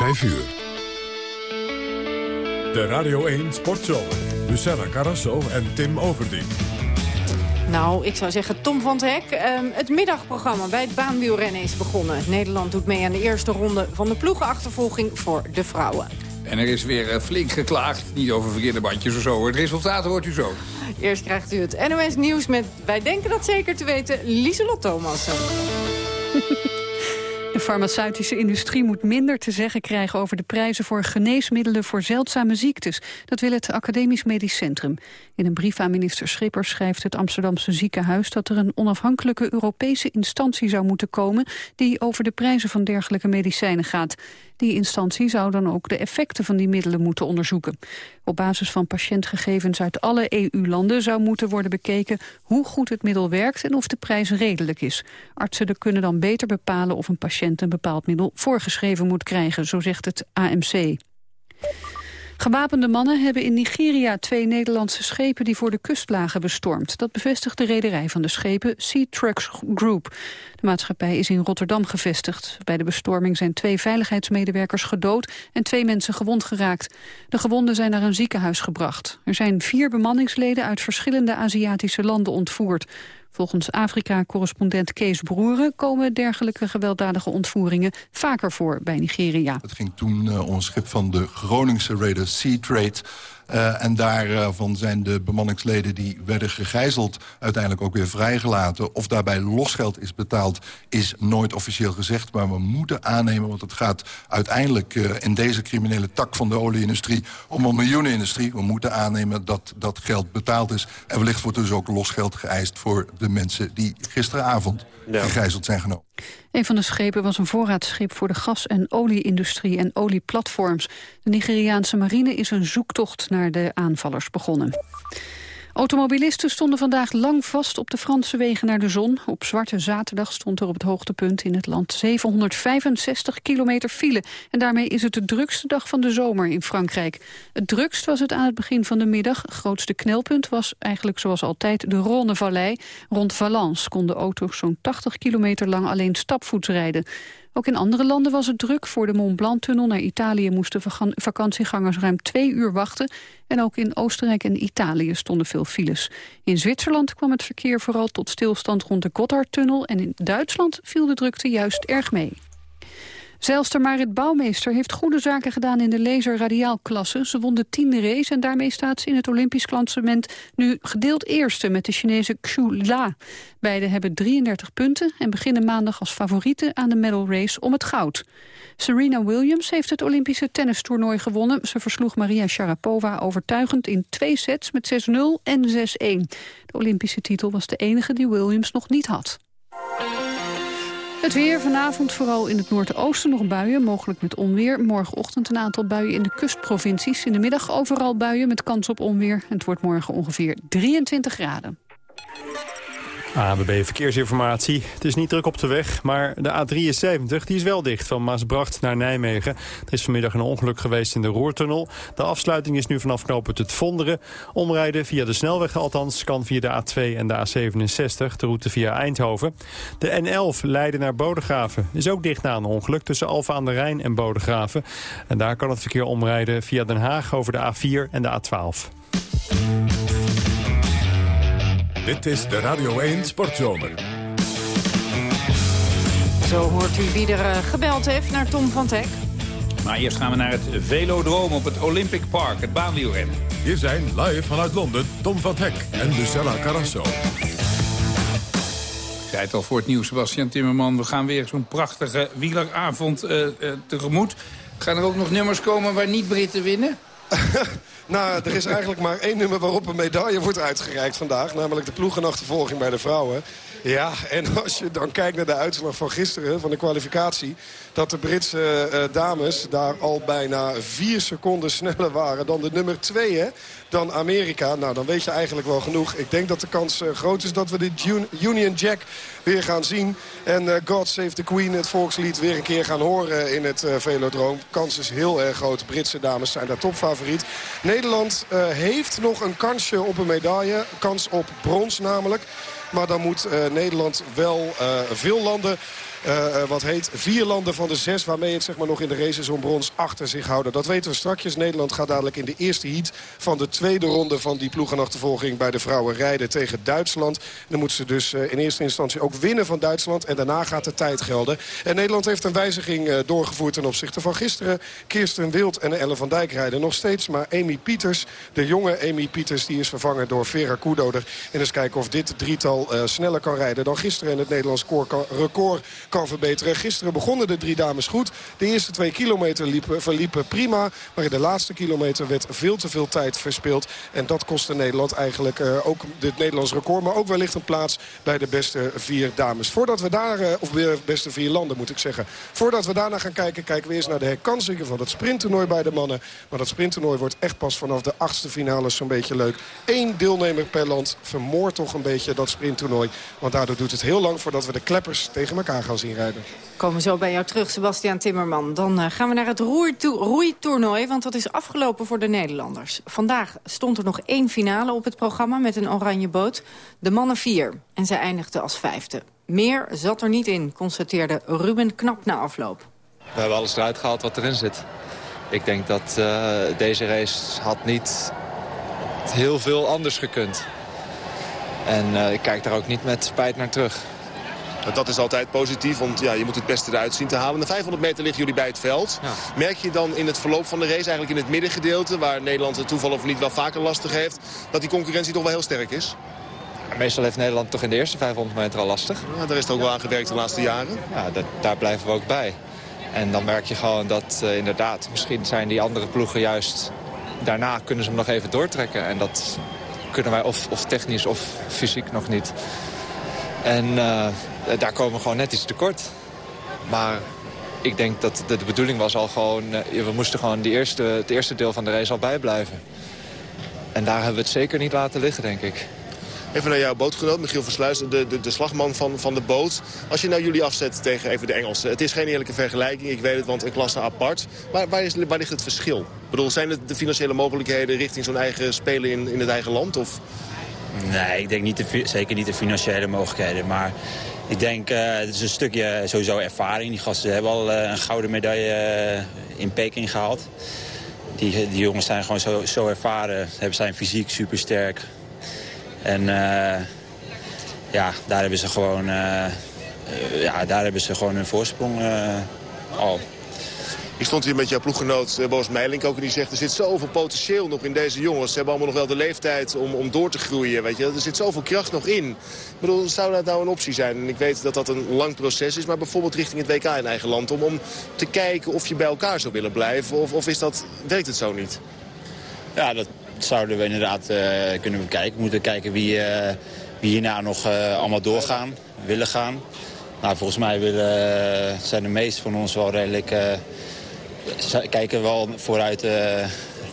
5 uur. De Radio 1 Sportshow. Luciana Carrasso en Tim Overdien. Nou, ik zou zeggen Tom van het Hek. Ehm, het middagprogramma bij het baanwielrennen is begonnen. Nederland doet mee aan de eerste ronde van de ploegenachtervolging voor de vrouwen. En er is weer eh, flink geklaagd. Niet over verkeerde bandjes of zo. Het resultaat hoort u zo. Eerst krijgt u het NOS Nieuws met, wij denken dat zeker te weten, Lieselot Thomassen. De farmaceutische industrie moet minder te zeggen krijgen over de prijzen voor geneesmiddelen voor zeldzame ziektes. Dat wil het Academisch Medisch Centrum. In een brief aan minister Schippers schrijft het Amsterdamse ziekenhuis dat er een onafhankelijke Europese instantie zou moeten komen die over de prijzen van dergelijke medicijnen gaat. Die instantie zou dan ook de effecten van die middelen moeten onderzoeken. Op basis van patiëntgegevens uit alle EU-landen zou moeten worden bekeken hoe goed het middel werkt en of de prijs redelijk is. Artsen kunnen dan beter bepalen of een patiënt een bepaald middel voorgeschreven moet krijgen, zo zegt het AMC. Gewapende mannen hebben in Nigeria twee Nederlandse schepen die voor de kust lagen bestormd. Dat bevestigt de rederij van de schepen Sea Trucks Group. De maatschappij is in Rotterdam gevestigd. Bij de bestorming zijn twee veiligheidsmedewerkers gedood en twee mensen gewond geraakt. De gewonden zijn naar een ziekenhuis gebracht. Er zijn vier bemanningsleden uit verschillende Aziatische landen ontvoerd. Volgens Afrika-correspondent Kees Broeren komen dergelijke gewelddadige ontvoeringen vaker voor bij Nigeria. Het ging toen uh, om een schip van de Groningse Raider Sea Trade uh, en daarvan zijn de bemanningsleden die werden gegijzeld... uiteindelijk ook weer vrijgelaten. Of daarbij losgeld is betaald, is nooit officieel gezegd. Maar we moeten aannemen, want het gaat uiteindelijk... Uh, in deze criminele tak van de olieindustrie om een miljoenenindustrie. We moeten aannemen dat dat geld betaald is. En wellicht wordt dus ook losgeld geëist voor de mensen... die gisteravond gegijzeld zijn genomen. Een van de schepen was een voorraadschip voor de gas- en olieindustrie en olieplatforms. De Nigeriaanse marine is een zoektocht naar de aanvallers begonnen. Automobilisten stonden vandaag lang vast op de Franse wegen naar de zon. Op Zwarte Zaterdag stond er op het hoogtepunt in het land 765 kilometer file. En daarmee is het de drukste dag van de zomer in Frankrijk. Het drukst was het aan het begin van de middag. Grootste knelpunt was eigenlijk zoals altijd de Rhônevallei. Rond Valence konden auto's zo'n 80 kilometer lang alleen stapvoets rijden. Ook in andere landen was het druk. Voor de Mont Blanc-tunnel naar Italië moesten vakantiegangers ruim twee uur wachten. En ook in Oostenrijk en Italië stonden veel files. In Zwitserland kwam het verkeer vooral tot stilstand rond de Gotthardtunnel... en in Duitsland viel de drukte juist erg mee. Zeilster Marit Bouwmeester heeft goede zaken gedaan in de laser-radiaalklasse. Ze won de tiende race en daarmee staat ze in het Olympisch klassement nu gedeeld eerste met de Chinese Xu La. Beiden hebben 33 punten en beginnen maandag als favorieten aan de medal race om het goud. Serena Williams heeft het Olympische tennistoernooi gewonnen. Ze versloeg Maria Sharapova overtuigend in twee sets met 6-0 en 6-1. De Olympische titel was de enige die Williams nog niet had. Het weer vanavond vooral in het noordoosten nog buien, mogelijk met onweer. Morgenochtend een aantal buien in de kustprovincies. In de middag overal buien met kans op onweer. Het wordt morgen ongeveer 23 graden. ABB Verkeersinformatie. Het is niet druk op de weg, maar de A73 die is wel dicht van Maasbracht naar Nijmegen. Er is vanmiddag een ongeluk geweest in de Roertunnel. De afsluiting is nu vanaf knooppunt het Vonderen. Omrijden via de snelweg althans kan via de A2 en de A67, de route via Eindhoven. De N11 Leiden naar Bodegraven is ook dicht na een ongeluk tussen Alfa aan de Rijn en Bodegraven. En daar kan het verkeer omrijden via Den Haag over de A4 en de A12. Dit is de Radio 1 Sportzomer. Zo hoort u wie er uh, gebeld heeft naar Tom van Teck. Maar eerst gaan we naar het Velodroom op het Olympic Park, het baanwielrennen. Hier zijn live vanuit Londen Tom van Teck en Lucella Carrasso. Ik zei het al voor het nieuws, Sebastian Timmerman. We gaan weer zo'n prachtige wieleravond uh, uh, tegemoet. Gaan er ook nog nummers komen waar niet Britten winnen? nou, er is eigenlijk maar één nummer waarop een medaille wordt uitgereikt vandaag. Namelijk de ploegenachtervolging bij de vrouwen. Ja, en als je dan kijkt naar de uitslag van gisteren, van de kwalificatie... dat de Britse uh, dames daar al bijna vier seconden sneller waren dan de nummer twee, hè? Dan Amerika. Nou, dan weet je eigenlijk wel genoeg. Ik denk dat de kans uh, groot is dat we de Union Jack weer gaan zien. En uh, God Save the Queen, het volkslied, weer een keer gaan horen in het Velodroom. Kans is heel erg groot. Britse dames zijn daar topfavoriet. Nederland heeft nog een kansje op een medaille. Kans op brons namelijk. Maar dan moet uh, Nederland wel uh, veel landen wat heet vier landen van de zes... waarmee het zeg maar, nog in de races om brons achter zich houden. Dat weten we strakjes. Nederland gaat dadelijk in de eerste heat van de tweede ronde... van die ploegenachtervolging bij de vrouwen rijden tegen Duitsland. Dan moeten ze dus in eerste instantie ook winnen van Duitsland. En daarna gaat de tijd gelden. En Nederland heeft een wijziging doorgevoerd ten opzichte van gisteren. Kirsten Wild en Ellen van Dijk rijden nog steeds. Maar Amy Pieters, de jonge Amy Pieters, die is vervangen door Vera Koedoder. En eens kijken of dit drietal sneller kan rijden dan gisteren. En het Nederlands record kan verbeteren. Gisteren begonnen de drie dames goed. De eerste twee kilometer liepen, verliepen prima. Maar in de laatste kilometer werd veel te veel tijd verspeeld. En dat kostte Nederland eigenlijk uh, ook het Nederlands record. Maar ook wellicht een plaats bij de beste vier dames. Voordat we daar, uh, of de beste vier landen moet ik zeggen. Voordat we daarna gaan kijken, kijken we eerst naar de herkansingen van het sprinttoernooi bij de mannen. Maar dat sprinttoernooi wordt echt pas vanaf de achtste finale zo'n beetje leuk. Eén deelnemer per land vermoordt toch een beetje dat sprinttoernooi. Want daardoor doet het heel lang voordat we de kleppers tegen elkaar gaan zien rijden. Komen zo bij jou terug, Sebastian Timmerman. Dan uh, gaan we naar het roeitoernooi, want dat is afgelopen voor de Nederlanders. Vandaag stond er nog één finale op het programma met een oranje boot. De mannen vier. En zij eindigde als vijfde. Meer zat er niet in, constateerde Ruben Knap na afloop. We hebben alles eruit gehaald wat erin zit. Ik denk dat uh, deze race had niet heel veel anders gekund. En uh, ik kijk daar ook niet met spijt naar terug. Dat is altijd positief, want ja, je moet het beste eruit zien te halen. De 500 meter liggen jullie bij het veld. Ja. Merk je dan in het verloop van de race, eigenlijk in het middengedeelte... waar Nederland het toeval of niet wel vaker lastig heeft... dat die concurrentie toch wel heel sterk is? Meestal heeft Nederland toch in de eerste 500 meter al lastig. Ja, daar is het ook wel aan gewerkt de laatste jaren. Ja, dat, daar blijven we ook bij. En dan merk je gewoon dat uh, inderdaad, misschien zijn die andere ploegen juist... daarna kunnen ze hem nog even doortrekken. En dat kunnen wij of, of technisch of fysiek nog niet. En uh, daar komen we gewoon net iets tekort. Maar ik denk dat de, de bedoeling was al gewoon... Uh, we moesten gewoon die eerste, het eerste deel van de race al bijblijven. En daar hebben we het zeker niet laten liggen, denk ik. Even naar jouw bootgenoot, Michiel Versluis, de, de, de slagman van, van de boot. Als je nou jullie afzet tegen even de Engelsen. Het is geen eerlijke vergelijking, ik weet het, want een klasse apart. Maar waar, is, waar ligt het verschil? Ik bedoel, zijn het de financiële mogelijkheden richting zo'n eigen spelen in, in het eigen land? Of... Nee, ik denk niet de, zeker niet de financiële mogelijkheden. Maar ik denk, uh, het is een stukje sowieso ervaring. Die gasten hebben al uh, een gouden medaille uh, in Peking gehaald. Die, die jongens zijn gewoon zo, zo ervaren. Hebben zijn fysiek super sterk. En ja, daar hebben ze gewoon, ja, daar hebben ze gewoon een voorsprong al. Ik stond hier met jouw ploeggenoot Boos Meilink ook en die zegt... er zit zoveel potentieel nog in deze jongens. Ze hebben allemaal nog wel de leeftijd om, om door te groeien. Weet je? Er zit zoveel kracht nog in. Ik bedoel, zou dat nou een optie zijn? En ik weet dat dat een lang proces is, maar bijvoorbeeld richting het WK in eigen land... om, om te kijken of je bij elkaar zou willen blijven of, of is dat, werkt het zo niet? Ja, dat, zouden we inderdaad uh, kunnen bekijken. We moeten kijken wie, uh, wie hierna nog allemaal doorgaan, willen gaan. Nou, volgens mij willen, zijn de meesten van ons wel redelijk... kijken wel vooruit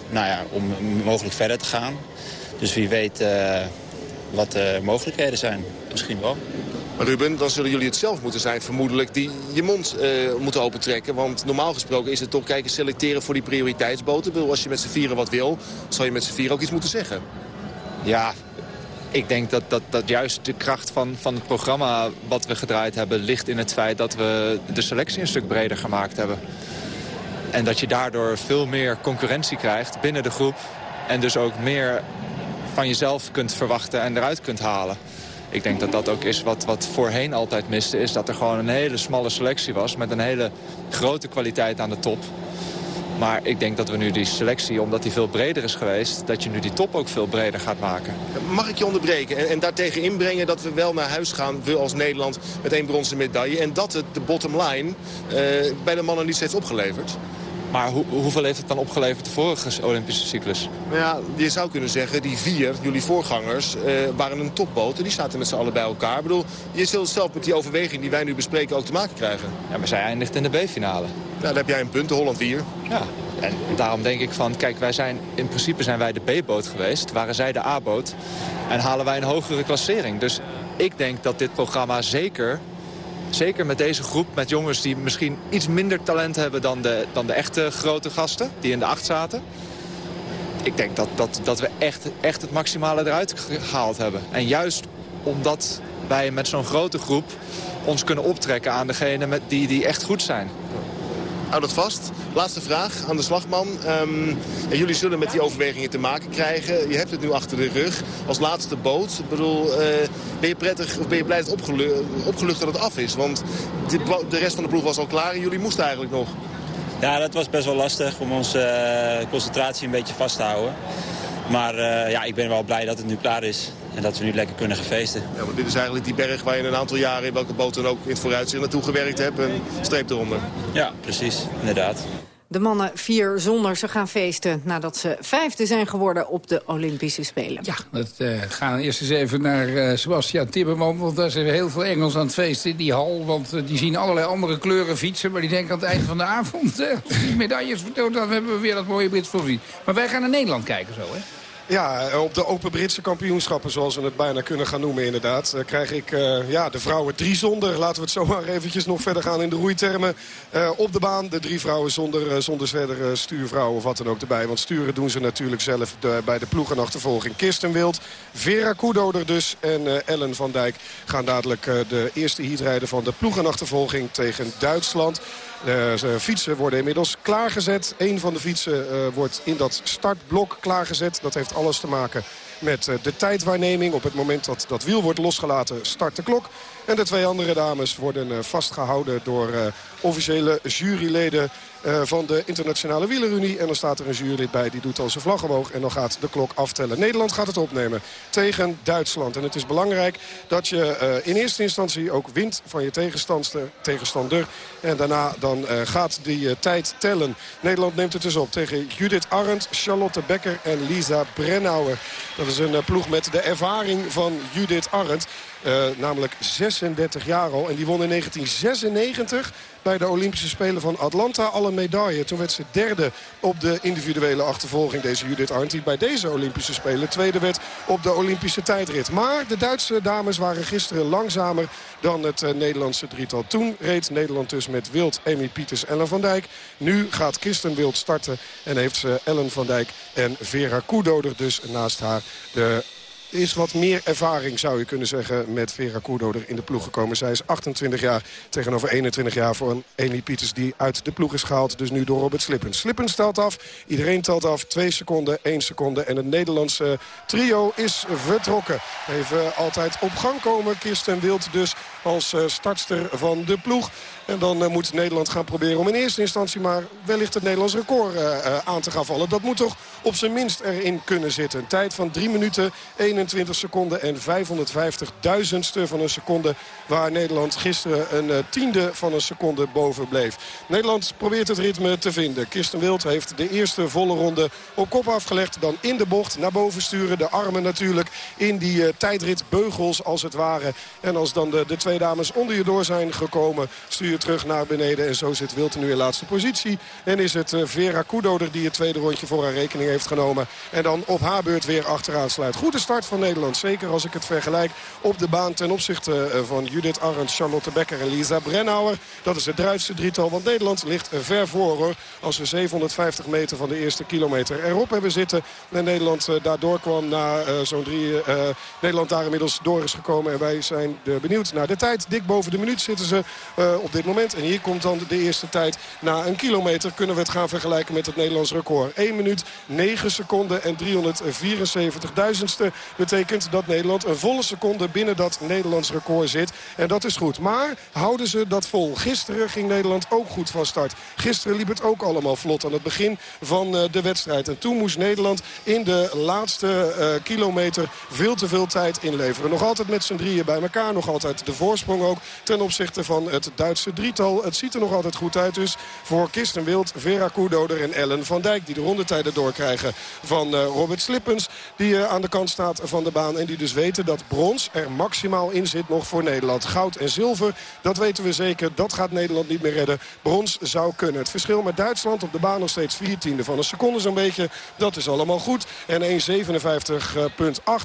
nou ja, om mogelijk verder te gaan. Dus wie weet wat de mogelijkheden zijn. Misschien wel. Maar Ruben, dan zullen jullie het zelf moeten zijn vermoedelijk die je mond uh, moeten opentrekken. Want normaal gesproken is het toch kijken selecteren voor die prioriteitsboten. Bedoel, als je met z'n vieren wat wil, zal je met z'n vieren ook iets moeten zeggen. Ja, ik denk dat, dat, dat juist de kracht van, van het programma wat we gedraaid hebben... ligt in het feit dat we de selectie een stuk breder gemaakt hebben. En dat je daardoor veel meer concurrentie krijgt binnen de groep. En dus ook meer van jezelf kunt verwachten en eruit kunt halen ik denk dat dat ook is wat, wat voorheen altijd miste. Is dat er gewoon een hele smalle selectie was met een hele grote kwaliteit aan de top. Maar ik denk dat we nu die selectie, omdat die veel breder is geweest... dat je nu die top ook veel breder gaat maken. Mag ik je onderbreken en, en daartegen inbrengen dat we wel naar huis gaan... we als Nederland met één bronzen medaille... en dat het de bottom line uh, bij de mannen niet heeft opgeleverd? Maar hoeveel heeft het dan opgeleverd de vorige Olympische cyclus? Nou ja, je zou kunnen zeggen, die vier, jullie voorgangers, uh, waren een topboot. En die zaten met z'n allen bij elkaar. Ik bedoel, je zult zelf met die overweging die wij nu bespreken ook te maken krijgen. Ja, maar zij eindigt in de B-finale. Ja, dan heb jij een punt, Holland 4. Ja, en daarom denk ik van, kijk, wij zijn, in principe zijn wij de B-boot geweest. Waren zij de A-boot. En halen wij een hogere klassering. Dus ik denk dat dit programma zeker Zeker met deze groep, met jongens die misschien iets minder talent hebben dan de, dan de echte grote gasten, die in de acht zaten. Ik denk dat, dat, dat we echt, echt het maximale eruit gehaald hebben. En juist omdat wij met zo'n grote groep ons kunnen optrekken aan degene met die, die echt goed zijn. Hou dat vast. Laatste vraag aan de slagman. Ehm, jullie zullen met die overwegingen te maken krijgen. Je hebt het nu achter de rug. Als laatste boot. Ik bedoel, eh, ben je prettig of ben je blij dat opgelucht, dat het af is? Want de, de, rest van de ploeg was al klaar en jullie moesten eigenlijk nog. Ja, dat was best wel lastig om onze uh, concentratie een beetje vast te houden. Maar uh, ja, ik ben wel blij dat het nu klaar is. En dat we nu lekker kunnen gaan feesten. Ja, want dit is eigenlijk die berg waar je een aantal jaren in welke boot dan ook in het vooruitzicht naartoe gewerkt hebt. En streep eronder. Ja, precies. Inderdaad. De mannen vier zonder ze gaan feesten nadat ze vijfde zijn geworden op de Olympische Spelen. Ja, we uh, gaan eerst eens even naar uh, Sebastian Timmerman. Want daar is heel veel Engels aan het feesten in die hal. Want uh, die zien allerlei andere kleuren fietsen. Maar die denken aan het eind van de avond... die medailles vertoond, dan hebben we weer dat mooie Brits voorzien. Maar wij gaan naar Nederland kijken zo, hè? Ja, op de Open Britse kampioenschappen, zoals we het bijna kunnen gaan noemen inderdaad... Uh, krijg ik uh, ja, de vrouwen drie zonder. Laten we het zomaar eventjes nog verder gaan in de roeitermen. Op de baan de drie vrouwen zonder, zonder verder stuurvrouw of wat dan ook erbij. Want sturen doen ze natuurlijk zelf de, bij de ploegenachtervolging. Kirsten Wild, Vera Koedoder dus en Ellen van Dijk... gaan dadelijk de eerste heat rijden van de ploegenachtervolging tegen Duitsland. De fietsen worden inmiddels klaargezet. Een van de fietsen wordt in dat startblok klaargezet. Dat heeft alles te maken met de tijdwaarneming. Op het moment dat dat wiel wordt losgelaten start de klok. En de twee andere dames worden vastgehouden door officiële juryleden van de Internationale Wielerunie. En dan staat er een jurylid bij, die doet al zijn vlag omhoog. En dan gaat de klok aftellen. Nederland gaat het opnemen tegen Duitsland. En het is belangrijk dat je in eerste instantie ook wint van je tegenstander. En daarna dan gaat die tijd tellen. Nederland neemt het dus op tegen Judith Arendt, Charlotte Becker en Lisa Brennauer. Is een ploeg met de ervaring van Judith Arendt. Uh, namelijk 36 jaar al. En die won in 1996 bij de Olympische Spelen van Atlanta alle medailles. Toen werd ze derde op de individuele achtervolging. Deze Judith Arndt die bij deze Olympische Spelen tweede werd op de Olympische tijdrit. Maar de Duitse dames waren gisteren langzamer dan het uh, Nederlandse drietal. Toen reed Nederland dus met Wild, Amy Pieters, Ellen van Dijk. Nu gaat Kirsten Wild starten en heeft ze Ellen van Dijk en Vera Koedoder dus naast haar de is wat meer ervaring, zou je kunnen zeggen, met Vera Koerdo er in de ploeg gekomen. Zij is 28 jaar tegenover 21 jaar voor een Amy Pieters die uit de ploeg is gehaald. Dus nu door Robert Slippens. Slippens telt af, iedereen telt af. 2 seconden, 1 seconde. En het Nederlandse trio is vertrokken. Even altijd op gang komen. Kirsten Wild dus als eh, startster van de ploeg. En dan uh, moet Nederland gaan proberen om in eerste instantie maar wellicht het Nederlands record uh, aan te gaan vallen. Dat moet toch op zijn minst erin kunnen zitten. Een tijd van 3 minuten, 21 seconden en 550 duizendste van een seconde. Waar Nederland gisteren een tiende van een seconde boven bleef. Nederland probeert het ritme te vinden. Kirsten Wild heeft de eerste volle ronde op kop afgelegd. Dan in de bocht naar boven sturen. De armen natuurlijk in die tijdritbeugels als het ware. En als dan de, de twee dames onder je door zijn gekomen... stuur je terug naar beneden. En zo zit Wilten nu in laatste positie. En is het Vera Koedoder die het tweede rondje voor haar rekening heeft genomen. En dan op haar beurt weer achteraan sluit. Goede start van Nederland. Zeker als ik het vergelijk op de baan ten opzichte van Judith Arendt, Charlotte Becker en Lisa Brennauer. Dat is het Duitse drietal. Want Nederland ligt ver voor hoor. Als we 750 meter van de eerste kilometer erop hebben zitten. En Nederland daardoor kwam na zo'n drie... Nederland daar inmiddels door is gekomen. En wij zijn benieuwd naar de tijd. Dik boven de minuut zitten ze uh, op dit moment. En hier komt dan de eerste tijd. Na een kilometer kunnen we het gaan vergelijken met het Nederlands record. 1 minuut, 9 seconden en 374 duizendste. Betekent dat Nederland een volle seconde binnen dat Nederlands record zit. En dat is goed. Maar houden ze dat vol? Gisteren ging Nederland ook goed van start. Gisteren liep het ook allemaal vlot aan het begin van uh, de wedstrijd. En toen moest Nederland in de laatste uh, kilometer veel te veel tijd inleveren. Nog altijd met z'n drieën bij elkaar. Nog altijd de voorsprong ook ten opzichte van het Duitse drietal. Het ziet er nog altijd goed uit dus voor Kirsten Wild, Vera Koerdoder en Ellen van Dijk. Die de rondetijden doorkrijgen van uh, Robert Slippens. Die uh, aan de kant staat van de baan. En die dus weten dat brons er maximaal in zit nog voor Nederland. Goud en zilver, dat weten we zeker. Dat gaat Nederland niet meer redden. Brons zou kunnen. Het verschil met Duitsland op de baan nog steeds 14e van een seconde zo'n beetje. Dat is allemaal goed. En 1.57.8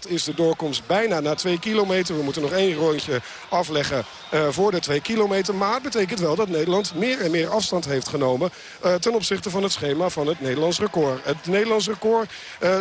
is de doorkomst bijna na 2 kilometer. We moeten nog één rondje af afleggen voor de twee kilometer. Maar het betekent wel dat Nederland meer en meer afstand heeft genomen... ten opzichte van het schema van het Nederlands record. Het Nederlands record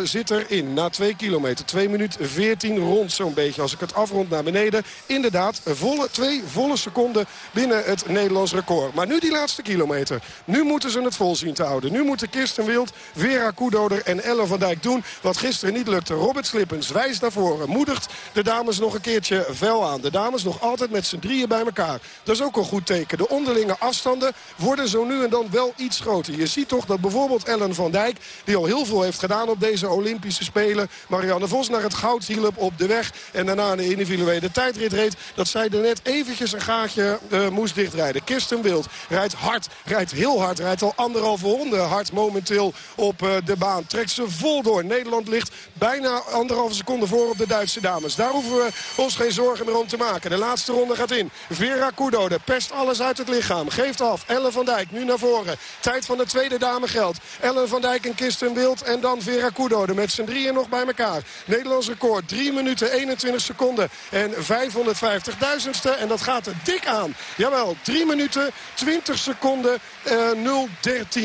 zit erin na twee kilometer. 2 minuten 14 rond zo'n beetje. Als ik het afrond naar beneden. Inderdaad, volle, twee volle seconden binnen het Nederlands record. Maar nu die laatste kilometer. Nu moeten ze het vol zien te houden. Nu moeten Kirsten Wild, Vera Koedoder en Ellen van Dijk doen... wat gisteren niet lukte. Robert Slippens wijst naar voren. Moedigt de dames nog een keertje fel aan. De dames nog altijd met z'n drieën bij elkaar. Dat is ook een goed teken. De onderlinge afstanden worden zo nu en dan wel iets groter. Je ziet toch dat bijvoorbeeld Ellen van Dijk... die al heel veel heeft gedaan op deze Olympische Spelen... Marianne Vos naar het goud hielp op de weg... en daarna een individuele tijdrit reed... dat zij er net eventjes een gaatje uh, moest dichtrijden. Kirsten Wild rijdt hard, rijdt heel hard... rijdt al anderhalve ronde hard momenteel op uh, de baan. Trekt ze vol door. Nederland ligt bijna anderhalve seconde voor op de Duitse dames. Daar hoeven we ons geen zorgen meer om te maken. De laatste ronde gaat in. Vera Kudo, pest alles uit het lichaam. Geeft af. Ellen van Dijk nu naar voren. Tijd van de tweede dame geldt. Ellen van Dijk en Kirsten Wild. En dan Vera Kudo met z'n drieën nog bij elkaar. Nederlands record 3 minuten 21 seconden en 550.000ste. En dat gaat er dik aan. Jawel, 3 minuten 20 seconden uh,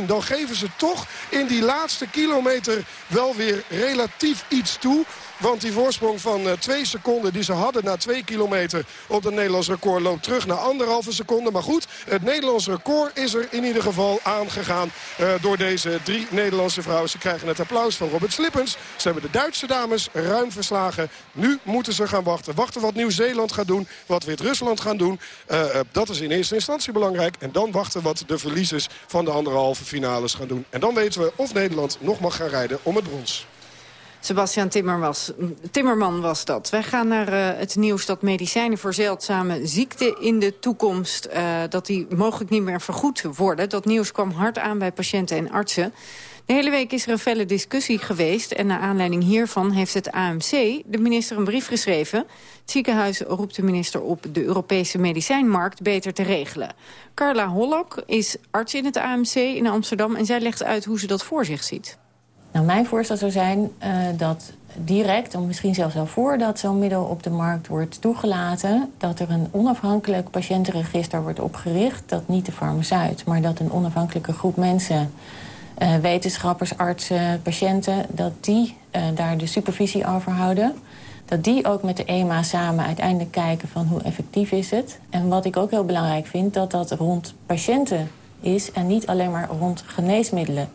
0-13. Dan geven ze toch in die laatste kilometer wel weer relatief iets toe. Want die voorsprong van uh, twee seconden die ze hadden na twee kilometer op het Nederlands record loopt terug naar anderhalve seconde. Maar goed, het Nederlands record is er in ieder geval aangegaan uh, door deze drie Nederlandse vrouwen. Ze krijgen het applaus van Robert Slippens. Ze hebben de Duitse dames ruim verslagen. Nu moeten ze gaan wachten. Wachten wat Nieuw-Zeeland gaat doen, wat Wit-Rusland gaan doen. Uh, dat is in eerste instantie belangrijk. En dan wachten wat de verliezers van de anderhalve finales gaan doen. En dan weten we of Nederland nog mag gaan rijden om het brons. Sebastian Timmerman was dat. Wij gaan naar uh, het nieuws dat medicijnen voor zeldzame ziekten in de toekomst... Uh, dat die mogelijk niet meer vergoed worden. Dat nieuws kwam hard aan bij patiënten en artsen. De hele week is er een felle discussie geweest... en naar aanleiding hiervan heeft het AMC de minister een brief geschreven. Het ziekenhuis roept de minister op de Europese medicijnmarkt beter te regelen. Carla Hollok is arts in het AMC in Amsterdam... en zij legt uit hoe ze dat voor zich ziet. Nou, mijn voorstel zou zijn uh, dat direct, of misschien zelfs al voordat zo'n middel op de markt wordt toegelaten... dat er een onafhankelijk patiëntenregister wordt opgericht. Dat niet de farmaceut, maar dat een onafhankelijke groep mensen... Uh, wetenschappers, artsen, patiënten, dat die uh, daar de supervisie over houden. Dat die ook met de EMA samen uiteindelijk kijken van hoe effectief is het. En wat ik ook heel belangrijk vind, dat dat rond patiënten is... en niet alleen maar rond geneesmiddelen.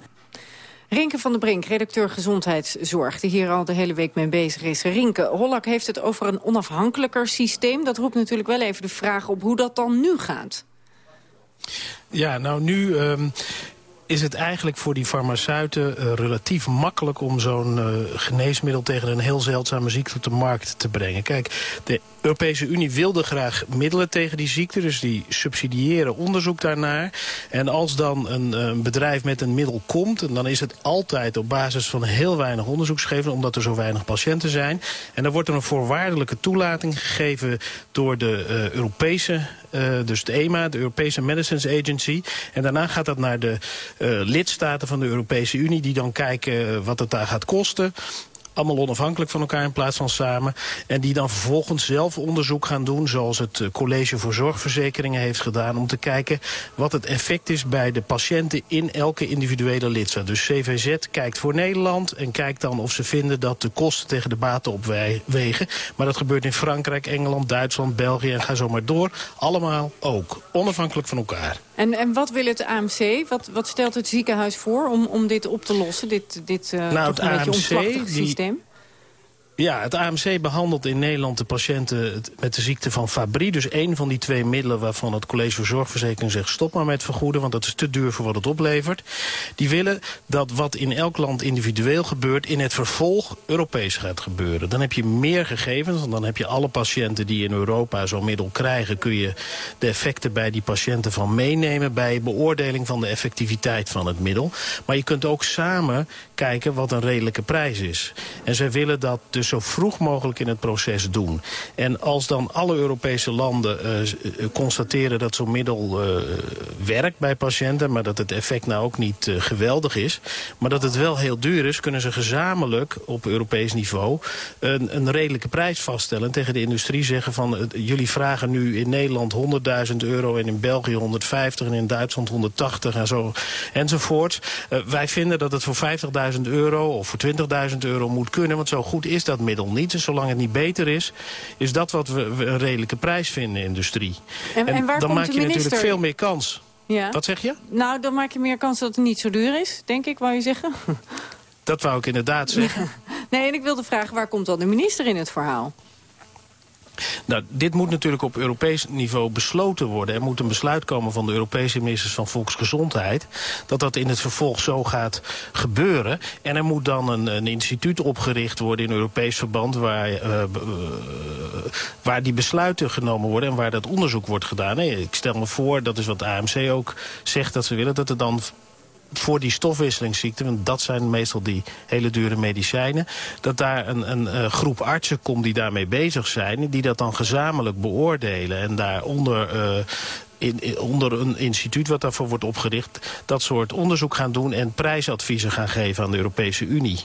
Rinke van der Brink, redacteur Gezondheidszorg... die hier al de hele week mee bezig is. Rinke, Hollak heeft het over een onafhankelijker systeem. Dat roept natuurlijk wel even de vraag op hoe dat dan nu gaat. Ja, nou nu... Um is het eigenlijk voor die farmaceuten uh, relatief makkelijk... om zo'n uh, geneesmiddel tegen een heel zeldzame ziekte op de markt te brengen. Kijk, de Europese Unie wilde graag middelen tegen die ziekte. Dus die subsidiëren onderzoek daarnaar. En als dan een, een bedrijf met een middel komt... dan is het altijd op basis van heel weinig onderzoeksgeving... omdat er zo weinig patiënten zijn. En dan wordt er een voorwaardelijke toelating gegeven... door de uh, Europese dus de EMA, de Europese Medicines Agency. En daarna gaat dat naar de uh, lidstaten van de Europese Unie... die dan kijken wat het daar gaat kosten allemaal onafhankelijk van elkaar in plaats van samen. En die dan vervolgens zelf onderzoek gaan doen... zoals het eh, College voor Zorgverzekeringen heeft gedaan... om te kijken wat het effect is bij de patiënten in elke individuele lidstaat. Dus CVZ kijkt voor Nederland en kijkt dan of ze vinden... dat de kosten tegen de baten opwegen. Maar dat gebeurt in Frankrijk, Engeland, Duitsland, België en ga zo maar door. Allemaal ook, onafhankelijk van elkaar. En, en wat wil het AMC? Wat, wat stelt het ziekenhuis voor om, om dit op te lossen? Dit, dit uh, nou, het AMC, systeem? Ja, het AMC behandelt in Nederland de patiënten met de ziekte van Fabry. Dus één van die twee middelen waarvan het College voor Zorgverzekering zegt... stop maar met vergoeden, want dat is te duur voor wat het oplevert. Die willen dat wat in elk land individueel gebeurt... in het vervolg Europees gaat gebeuren. Dan heb je meer gegevens, want dan heb je alle patiënten... die in Europa zo'n middel krijgen... kun je de effecten bij die patiënten van meenemen... bij beoordeling van de effectiviteit van het middel. Maar je kunt ook samen kijken wat een redelijke prijs is. En zij willen dat dus zo vroeg mogelijk in het proces doen. En als dan alle Europese landen uh, constateren dat zo'n middel uh, werkt bij patiënten... maar dat het effect nou ook niet geweldig is... maar dat het wel heel duur is, kunnen ze gezamenlijk op Europees niveau... een, een redelijke prijs vaststellen en tegen de industrie zeggen van... jullie vragen nu in Nederland 100.000 euro en in België 150 en in Duitsland 180 en zo enzovoort. wij vinden dat het voor 50.000 euro of voor 20.000 euro moet kunnen, want zo goed is dat middel niet. Dus zolang het niet beter is, is dat wat we, een redelijke prijs vinden in de industrie. En, en, waar dan komt maak de je minister... natuurlijk veel meer kans. Ja. Wat zeg je? Nou, dan maak je meer kans dat het niet zo duur is, denk ik, wou je zeggen. Dat wou ik inderdaad zeggen. Nee, en ik wilde vragen, waar komt dan de minister in het verhaal? Nou, dit moet natuurlijk op Europees niveau besloten worden. Er moet een besluit komen van de Europese ministers van Volksgezondheid... dat dat in het vervolg zo gaat gebeuren. En er moet dan een, een instituut opgericht worden in Europees verband... Waar, uh, waar die besluiten genomen worden en waar dat onderzoek wordt gedaan. Nee, ik stel me voor, dat is wat AMC ook zegt dat ze willen... dat er dan voor die stofwisselingsziekten, want dat zijn meestal die hele dure medicijnen... dat daar een, een, een groep artsen komt die daarmee bezig zijn... die dat dan gezamenlijk beoordelen en daaronder... In, in, onder een instituut wat daarvoor wordt opgericht... dat soort onderzoek gaan doen en prijsadviezen gaan geven aan de Europese Unie.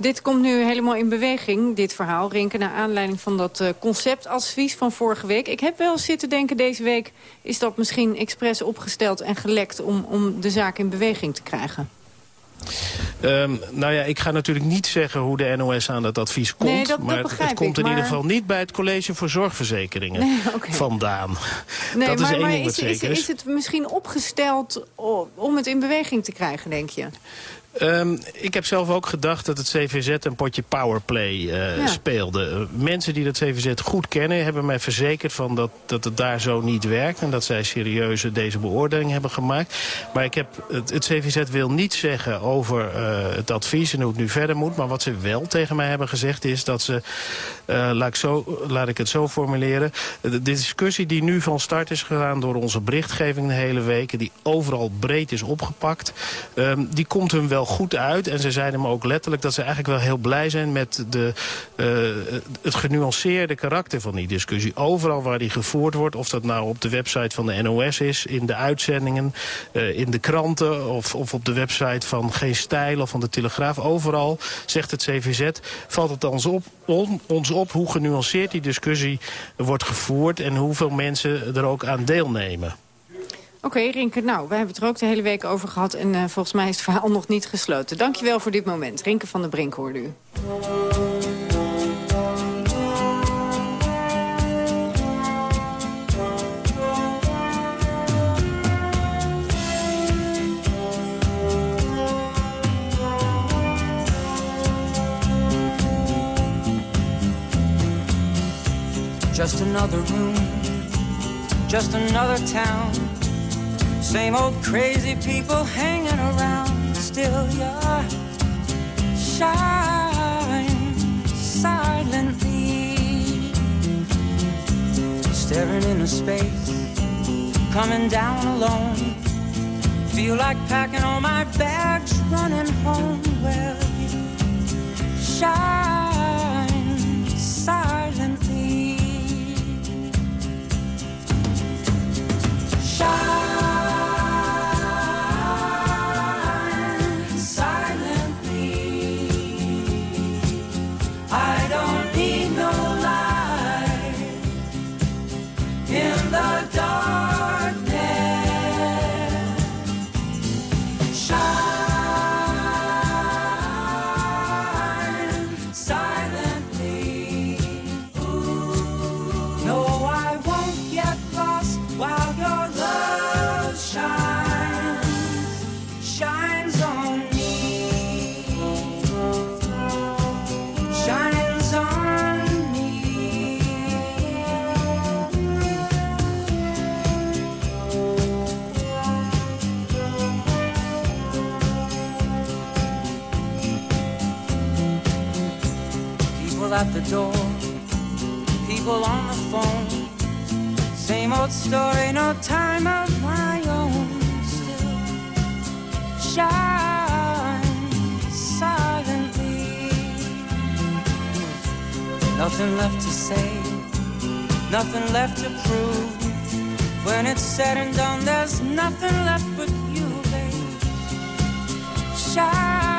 Dit komt nu helemaal in beweging, dit verhaal. Rinken naar aanleiding van dat uh, conceptadvies van vorige week. Ik heb wel zitten denken deze week... is dat misschien expres opgesteld en gelekt... om, om de zaak in beweging te krijgen? Um, nou ja, ik ga natuurlijk niet zeggen hoe de NOS aan dat advies komt. Nee, dat, dat maar het, het komt in maar... ieder geval niet bij het College voor Zorgverzekeringen nee, okay. vandaan. Nee, dat maar, is één maar ding is, wat zeker is, is. is het misschien opgesteld om het in beweging te krijgen, denk je? Um, ik heb zelf ook gedacht dat het CVZ een potje powerplay uh, ja. speelde. Uh, mensen die dat CVZ goed kennen hebben mij verzekerd van dat, dat het daar zo niet werkt. En dat zij serieuze deze beoordeling hebben gemaakt. Maar ik heb, het, het CVZ wil niet zeggen over uh, het advies en hoe het nu verder moet. Maar wat ze wel tegen mij hebben gezegd is dat ze, laat, ik zo, laat ik het zo formuleren. De discussie die nu van start is gegaan door onze berichtgeving de hele week. Die overal breed is opgepakt. Um, die komt hun wel goed uit. En ze zeiden me ook letterlijk dat ze eigenlijk wel heel blij zijn... met de, uh, het genuanceerde karakter van die discussie. Overal waar die gevoerd wordt, of dat nou op de website van de NOS is... in de uitzendingen, uh, in de kranten of, of op de website van Geen Stijl of van de Telegraaf. Overal, zegt het CVZ, valt het ons op, on, ons op hoe genuanceerd die discussie wordt gevoerd... en hoeveel mensen er ook aan deelnemen. Oké, okay, Rinke, nou, we hebben het er ook de hele week over gehad... en uh, volgens mij is het verhaal nog niet gesloten. Dankjewel voor dit moment. Rinke van der Brink hoorde u. Just another room, just another town Same old crazy people hanging around. Still you're shine silently. Staring into space, coming down alone. Feel like packing all my bags, running home. Well, you shine old story, no time of my own. Still shines silently. Nothing left to say, nothing left to prove. When it's said and done, there's nothing left but you, babe. Shine.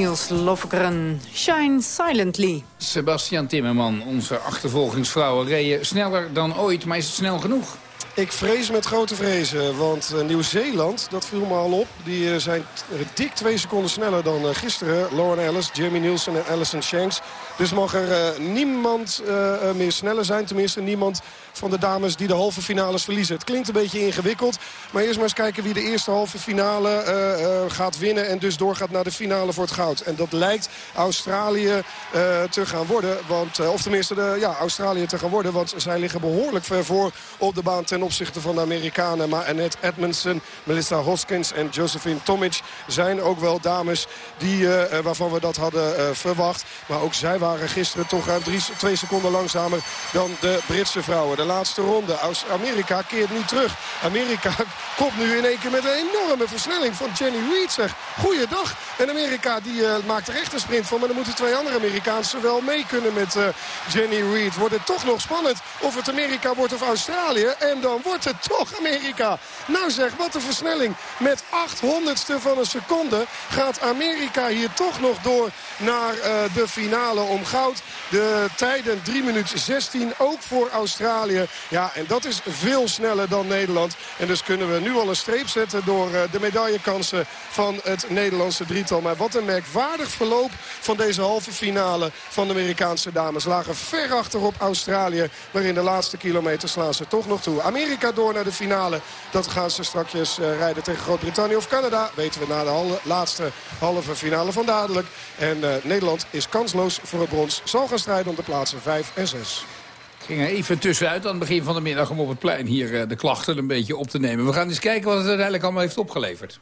Niels Lofgren, Shine Silently. Sebastian Timmerman, onze achtervolgingsvrouwen reden sneller dan ooit. Maar is het snel genoeg? Ik vrees met grote vrezen, want uh, Nieuw-Zeeland, dat viel me al op... die uh, zijn dik twee seconden sneller dan uh, gisteren. Lauren Ellis, Jamie Nielsen en Alison Shanks. Dus mag er niemand meer sneller zijn. Tenminste, niemand van de dames die de halve finales verliezen. Het klinkt een beetje ingewikkeld. Maar eerst maar eens kijken wie de eerste halve finale gaat winnen... en dus doorgaat naar de finale voor het goud. En dat lijkt Australië te gaan worden. Want, of tenminste, de, ja, Australië te gaan worden. Want zij liggen behoorlijk ver voor op de baan... ten opzichte van de Amerikanen. Maar Annette Edmondson, Melissa Hoskins en Josephine Tomic zijn ook wel dames die, waarvan we dat hadden verwacht. Maar ook zij waren gisteren toch ruim drie, twee seconden langzamer dan de Britse vrouwen. De laatste ronde. Amerika keert nu terug. Amerika komt nu in één keer met een enorme versnelling van Jenny Reed. Zeg. Goeiedag. En Amerika die uh, maakt er echt een sprint van. Maar dan moeten twee andere Amerikaanse wel mee kunnen met Jenny Reed. Wordt het toch nog spannend of het Amerika wordt of Australië. En dan wordt het toch Amerika. Nou zeg, wat een versnelling. Met 800ste van een seconde gaat Amerika hier toch nog door naar uh, de finale om goud. De tijden 3 minuten 16, ook voor Australië. Ja, en dat is veel sneller dan Nederland. En dus kunnen we nu al een streep zetten door uh, de medaillekansen van het Nederlandse drietal. Maar wat een merkwaardig verloop van deze halve finale van de Amerikaanse dames. Lagen ver achter op Australië, maar in de laatste kilometer slaan ze toch nog toe. Amerika door naar de finale. Dat gaan ze straks uh, rijden tegen Groot-Brittannië of Canada. Weten we na de laatste halve finale van dadelijk. En uh, Nederland is kansloos voor het brons. Zal gaan strijden om de plaatsen 5 en 6. Ik ging er even tussenuit aan het begin van de middag... om op het plein hier uh, de klachten een beetje op te nemen. We gaan eens kijken wat het uiteindelijk allemaal heeft opgeleverd.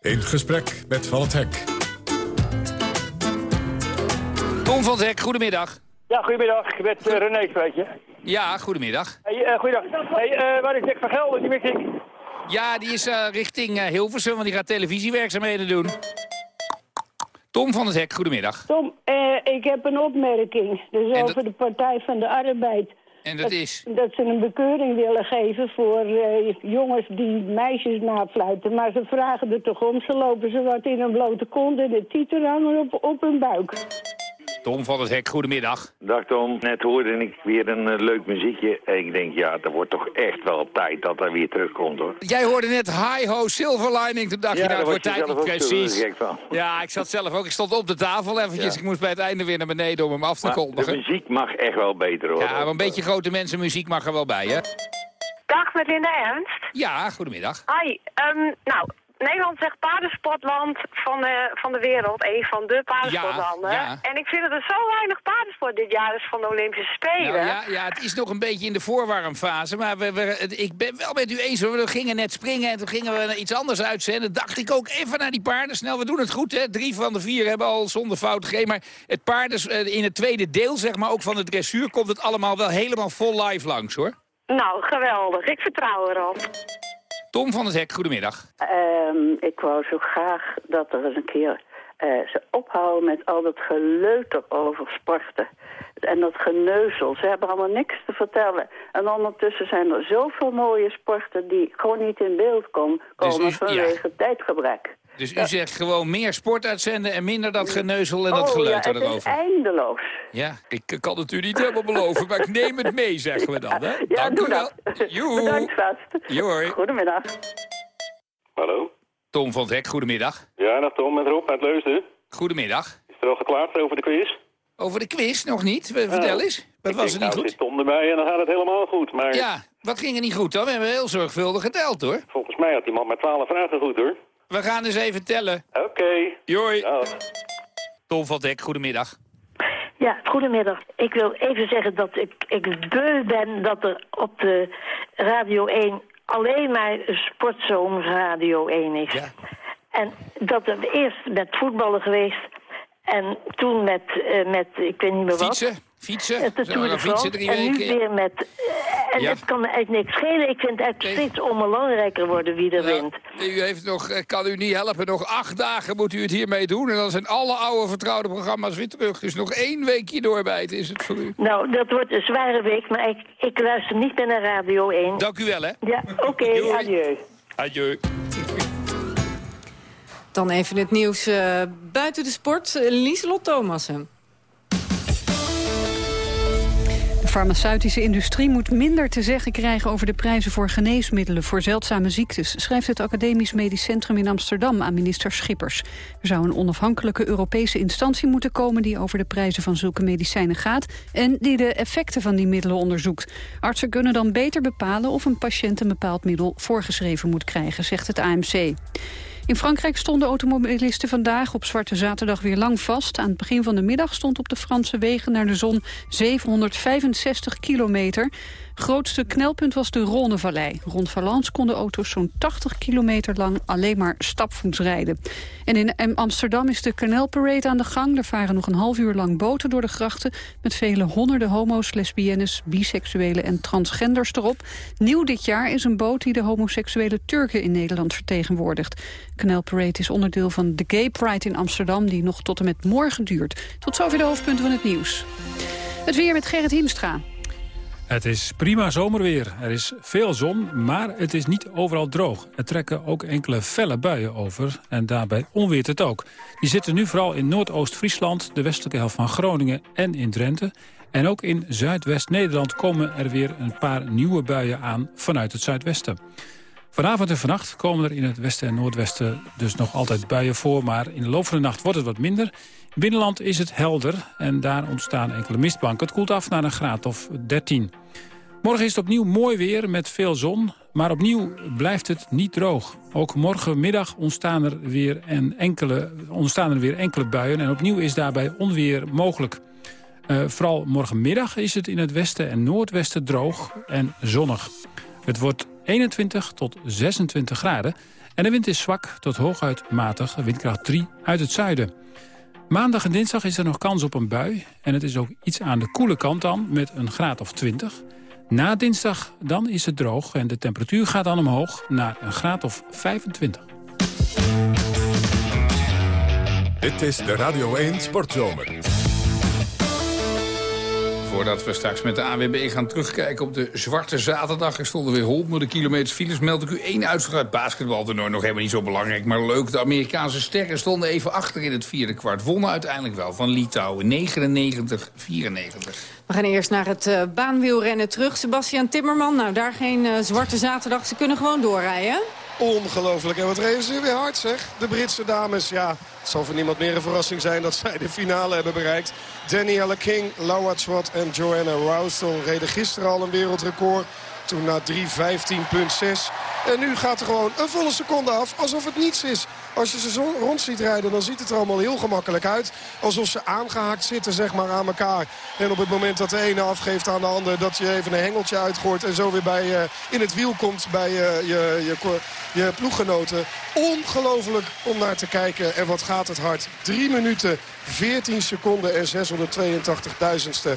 In gesprek met Van het Hek. Tom van het Hek, goedemiddag. Ja, goedemiddag. Met uh, René spreek je. Ja, goedemiddag. Hey, uh, goedemiddag. Hey, uh, waar is Dick van Gelder? Die mis ik. Ja, die is richting Hilversum, want die gaat televisiewerkzaamheden doen. Tom van het Hek, goedemiddag. Tom, ik heb een opmerking. Dus over de Partij van de Arbeid. En dat, dat, is? Dat ze een bekeuring willen geven voor jongens die meisjes nafluiten. Maar ze vragen er toch om, ze lopen ze wat in een blote kont en de titel hangen op, op hun buik. Tom van het Hek, goedemiddag. Dag Tom, net hoorde ik weer een uh, leuk muziekje. En ik denk, ja, er wordt toch echt wel tijd dat er weer terugkomt, hoor. Jij hoorde net Hi Ho Silver Lining, toen dacht ja, je, nou, het wordt tijd niet precies. Van. Ja, ik zat zelf ook, ik stond op de tafel eventjes. Ja. Ik moest bij het einde weer naar beneden om hem af te maar kondigen. de muziek mag echt wel beter, hoor. Ja, maar een beetje grote mensenmuziek mag er wel bij, hè? Dag, met Linda Ernst. Ja, goedemiddag. Hi, um, nou, Nederland zegt paardensportland van de, van de wereld. Een van de paardensportlanden. Ja, ja. En ik vind dat er zo weinig paardensport dit jaar is van de Olympische Spelen. Nou, ja, ja, het is nog een beetje in de voorwarmfase. Maar we, we, ik ben wel met u eens. We gingen net springen en toen gingen we iets anders uitzenden. Dacht ik ook even naar die paarden. Snel, we doen het goed. Hè? Drie van de vier hebben al zonder fout gegeven. Maar het paarden in het tweede deel, zeg maar, ook van de dressuur... komt het allemaal wel helemaal vol live langs, hoor. Nou, geweldig. Ik vertrouw erop. Tom van het Hek, goedemiddag. Um, ik wou zo graag dat er eens een keer eh, ze ophouden met al dat geleuter over sporten. En dat geneuzel. Ze hebben allemaal niks te vertellen. En ondertussen zijn er zoveel mooie sporten die gewoon niet in beeld Dus komen u- vanwege tijdgebrek. Dus u zegt gewoon meer sport uitzenden en minder dat geneuzel en dat oh ja, geleuter het is erover. eindeloos. Ja, ik kan het u niet helemaal beloven, maar ik neem het mee, zeggen we dan. Hè? Ja, Dank doe u wel. dat. Joe. Bedankt vast. Goedemiddag. Hallo? Tom van het Hek, goedemiddag. Ja, dag Tom, met Rob uit Leusden. Goedemiddag. Is er al geklaagd over de quiz? Over de quiz nog niet? Vertel Oh. eens. Wat Ik was denk, er niet nou, goed? zit Tom erbij en dan gaat het helemaal goed. Maar Ja, wat ging er niet goed dan? We hebben heel zorgvuldig geteld hoor. volgens mij had die man maar 12 vragen goed hoor. We gaan eens even tellen. Oké. Joi. Tom van Hek, goedemiddag. Ja, goedemiddag. Ik wil even zeggen dat ik, ik beu ben dat er op de Radio 1 alleen maar Sportzomers Radio 1 is. En dat er eerst met voetballen geweest en toen met, eh, met ik weet niet meer wat. Fietsen, fietsen. Het de Tour de France. En nu weken. weer met... eh, en Ja. het kan me eigenlijk niks schelen. Ik vind het eigenlijk steeds onbelangrijker worden wie er wint. U heeft nog, eh, kan u niet helpen, nog acht dagen moet u het hiermee doen. En dan zijn alle oude vertrouwde programma's weer terug. Dus nog één weekje doorbijten is het voor u. Nou, dat wordt een zware week, maar ik, ik luister niet meer naar Radio 1. Dank u wel, hè. Ja, oké, adieu. Adieu. Dan even het nieuws eh, buiten de sport. Lieselot Thomassen. Farmaceutische industrie moet minder te zeggen krijgen over de prijzen voor geneesmiddelen voor zeldzame ziektes, schrijft het Academisch Medisch Centrum in Amsterdam aan minister Schippers. Er zou een onafhankelijke Europese instantie moeten komen die over de prijzen van zulke medicijnen gaat en die de effecten van die middelen onderzoekt. Artsen kunnen dan beter bepalen of een patiënt een bepaald middel voorgeschreven moet krijgen, zegt het AMC. In Frankrijk stonden automobilisten vandaag op Zwarte Zaterdag weer lang vast. Aan het begin van de middag stond op de Franse wegen naar de zon 765 kilometer. Grootste knelpunt was de Rhônevallei. Rond Valence konden auto's zo'n 80 kilometer lang alleen maar stapvoets rijden. En in Amsterdam is de Canalparade aan de gang. Er varen nog een half uur lang boten door de grachten... met vele honderden homo's, lesbiennes, biseksuelen en transgenders erop. Nieuw dit jaar is een boot die de homoseksuele Turken in Nederland vertegenwoordigt. Canal Parade is onderdeel van de Gay Pride in Amsterdam... die nog tot en met morgen duurt. Tot zover de hoofdpunten van het nieuws. Het weer met Gerrit Hiemstra. Het is prima zomerweer. Er is veel zon, maar het is niet overal droog. Er trekken ook enkele felle buien over en daarbij onweert het ook. Die zitten nu vooral in Noordoost-Friesland, de westelijke helft van Groningen en in Drenthe. En ook in Zuidwest-Nederland komen er weer een paar nieuwe buien aan vanuit het zuidwesten. Vanavond en vannacht komen er in het westen en noordwesten dus nog altijd buien voor... maar in de loop van de nacht wordt het wat minder. Binnenland is het helder en daar ontstaan enkele mistbanken. Het koelt af naar een graad of 13. Morgen is het opnieuw mooi weer met veel zon, maar opnieuw blijft het niet droog. Ook morgenmiddag ontstaan er weer, en enkele, ontstaan er weer enkele buien en opnieuw is daarbij onweer mogelijk. Uh, vooral morgenmiddag is het in het westen en noordwesten droog en zonnig. Het wordt 21 tot 26 graden en de wind is zwak tot hooguit matig, windkracht 3 uit het zuiden. Maandag en dinsdag is er nog kans op een bui en het is ook iets aan de koele kant dan met een graad of 20. Na dinsdag dan is het droog en de temperatuur gaat dan omhoog naar een graad of 25. Dit is de Radio 1 Sportzomer. Voordat we straks met de AWB gaan terugkijken op de Zwarte Zaterdag... er stonden weer honderden kilometers files, meld ik u één uitslag uit basketbaltoernooi. Nog helemaal niet zo belangrijk, maar leuk. De Amerikaanse sterren stonden even achter in het vierde kwart. Wonnen uiteindelijk wel van Litouwen, 99-94. We gaan eerst naar het uh, baanwielrennen terug. Sebastian Timmerman, nou daar geen uh, Zwarte Zaterdag. Ze kunnen gewoon doorrijden. Ongelooflijk. En wat reden ze weer hard, zeg. De Britse dames, ja. Het zal voor niemand meer een verrassing zijn dat zij de finale hebben bereikt. Danielle King, Laura Swat en Joanna Roustel reden gisteren al een wereldrecord. Toen na 3.15.6. En nu gaat er gewoon een volle seconde af. Alsof het niets is. Als je ze zo rond ziet rijden, dan ziet het er allemaal heel gemakkelijk uit. Alsof ze aangehaakt zitten, zeg maar, aan elkaar. En op het moment dat de ene afgeeft aan de ander... dat je even een hengeltje uitgooit en zo weer bij, uh, in het wiel komt bij uh, je, je, je ploeggenoten. Ongelooflijk om naar te kijken. En wat gaat het hard. 3 minuten, 14 seconden en 682.000ste.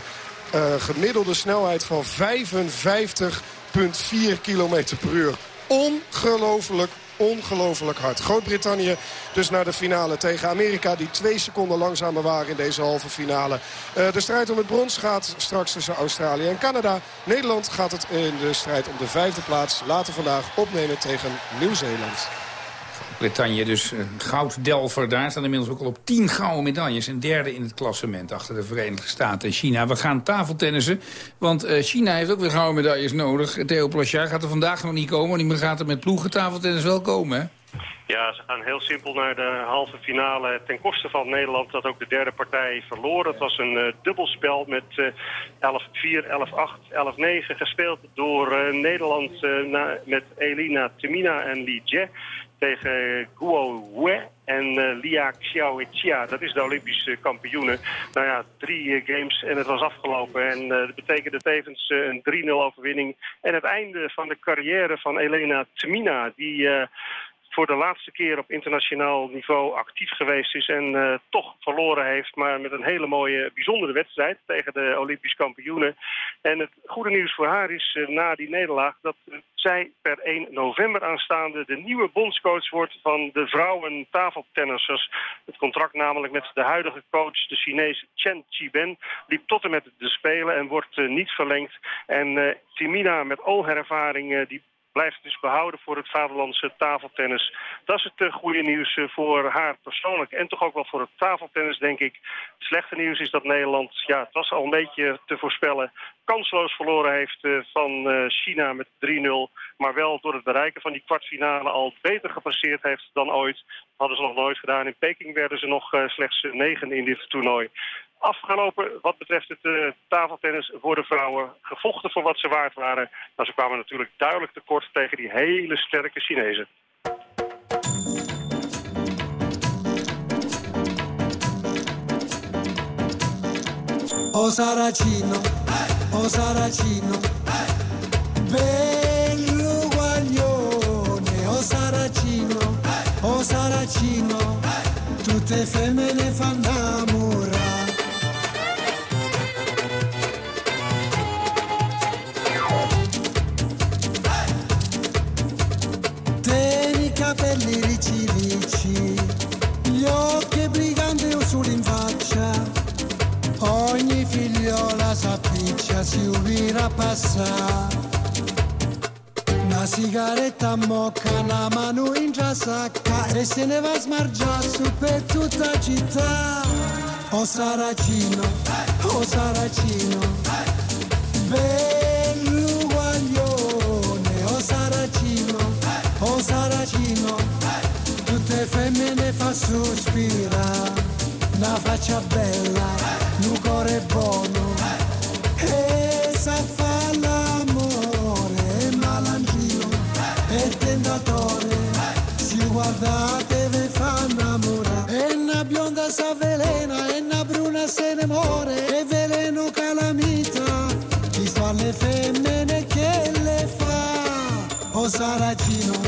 Uh, gemiddelde snelheid van 55,4 km per uur. ongelooflijk ongelooflijk hard. Groot-Brittannië dus naar de finale tegen Amerika... die twee seconden langzamer waren in deze halve finale. Uh, de strijd om het brons gaat straks tussen Australië en Canada. Nederland gaat het in de strijd om de vijfde plaats later vandaag opnemen tegen Nieuw-Zeeland. Dus een gouddelver. Daar staan inmiddels ook al op tien gouden medailles. En derde in het klassement achter de Verenigde Staten en China. We gaan tafeltennissen, want uh, China heeft ook weer gouden medailles nodig. Theo Plachard gaat er vandaag nog niet komen. Maar gaat er met ploegen tafeltennis wel komen, hè? Ja, ze gaan heel simpel naar de halve finale ten koste van Nederland. Dat ook de derde partij verloor. Het was een uh, dubbelspel met uh, 11-4, 11-8, 11-9 gespeeld door uh, Nederland met Elina Temina en Li Jie tegen Guo Hue en uh, Lia Xiaoichia. Dat is de Olympische kampioene. Nou ja, drie uh, games en het was afgelopen. En uh, dat betekende tevens een 3-0 overwinning. En het einde van de carrière van Elena Tmina. Die voor de laatste keer op internationaal niveau actief geweest is en uh, toch verloren heeft. Maar met een hele mooie, bijzondere wedstrijd tegen de Olympisch kampioenen. En het goede nieuws voor haar is uh, na die nederlaag dat zij per 1 november aanstaande de nieuwe bondscoach wordt van de vrouwen tafeltennissers. Het contract namelijk met de huidige coach, de Chinees Chen Chiben, liep tot en met de Spelen en wordt uh, niet verlengd. En Timina met al haar ervaring, die blijft dus behouden voor het vaderlandse tafeltennis. Dat is het uh, goede nieuws uh, voor haar persoonlijk en toch ook wel voor het tafeltennis, denk ik. Het slechte nieuws is dat Nederland, ja, het was al een beetje te voorspellen, kansloos verloren heeft uh, van China met 3-0. Maar wel door het bereiken van die kwartfinale al beter gepasseerd heeft dan ooit. Dat hadden ze nog nooit gedaan. In Peking werden ze nog slechts negen in dit toernooi afgelopen wat betreft het uh, tafeltennis voor de vrouwen. Gevochten voor wat ze waard waren. Maar ze kwamen natuurlijk duidelijk tekort tegen die hele sterke Chinezen. O Saracino, o Saracino, bello guaglione, o Saracino, o Saracino, tutte femmine fanno si ubira passa. Una sigaretta mocca, una mano in già sacca e se ne va a smargiare su per tutta la città. O oh Saracino, o oh Saracino, bello guaglione, o oh Saracino, o Saracino, tutte femmine fa sospira, una faccia bella, un cuore buono, guardate ve fa innamorare, è una bionda sa velena, è una bruna se ne muore, è veleno calamita, chi sto alle femmine che le fa, o Saracino,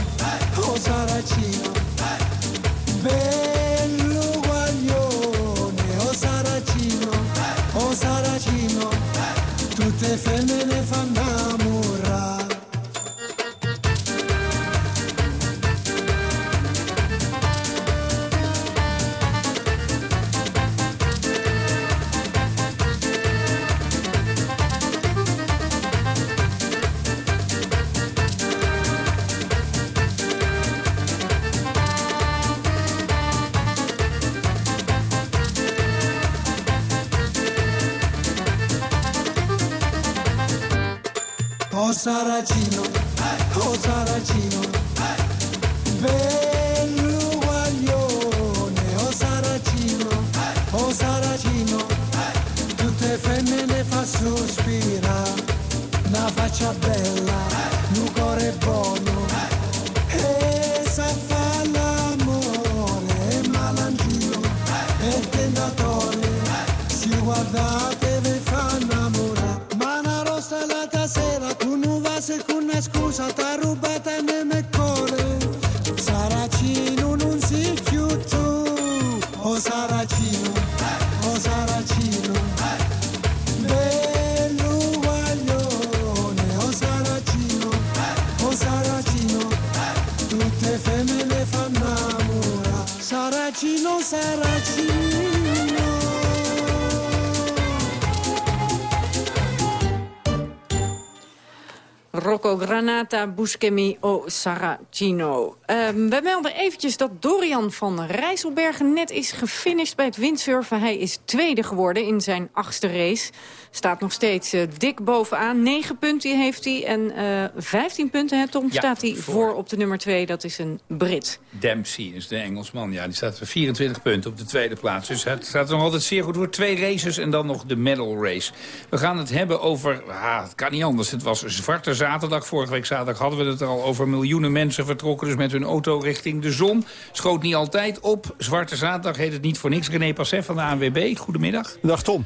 Rocco Granata Buscemi o Saracino. Ehm, we melden eventjes dat Dorian van Rijsselbergen net is gefinished bij het windsurfen. Hij is tweede geworden in zijn achtste race. Staat nog steeds eh, dik bovenaan. 9 punten heeft hij en eh 15 punten, hè, Tom, Ja, staat hij voor. voor op de nummer 2. Dat is een Brit. Dempsey is de Engelsman. Ja, die staat voor 24 punten op de tweede plaats. Dus het gaat nog altijd zeer goed door. Twee races en dan nog de medal race. We gaan het hebben over... Ah, het kan niet anders. Het was Zwarte Zaterdag. Vorige week zaterdag hadden we het er al over. Miljoenen mensen vertrokken dus met hun auto richting de zon. Schoot niet altijd op. Zwarte Zaterdag heet het niet voor niks. René Passet van de ANWB. Goedemiddag. Dag Tom.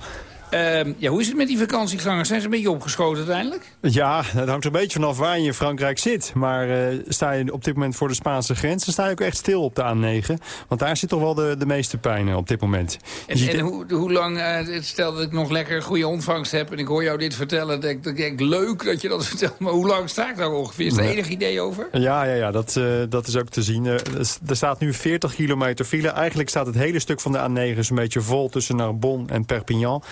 Ehm, ja, hoe is het met die vakantiegangers? Zijn ze een beetje opgeschoten uiteindelijk? Ja, het hangt een beetje vanaf waar je in Frankrijk zit. Maar eh, sta je op dit moment voor de Spaanse grens... dan sta je ook echt stil op de A9. Want daar zit toch wel de, de meeste pijn eh, op dit moment. En, en hoe, hoe lang, eh, stel dat ik nog lekker goede ontvangst heb... en ik hoor jou dit vertellen, denk ik, denk, leuk dat je dat vertelt. Maar hoe lang sta ik daar ongeveer? Is er enig idee over? Ja, ja, ja dat, dat is ook te zien. Er er staat nu 40 kilometer file. Eigenlijk staat het hele stuk van de A9 zo'n beetje vol tussen Narbonne en Perpignan.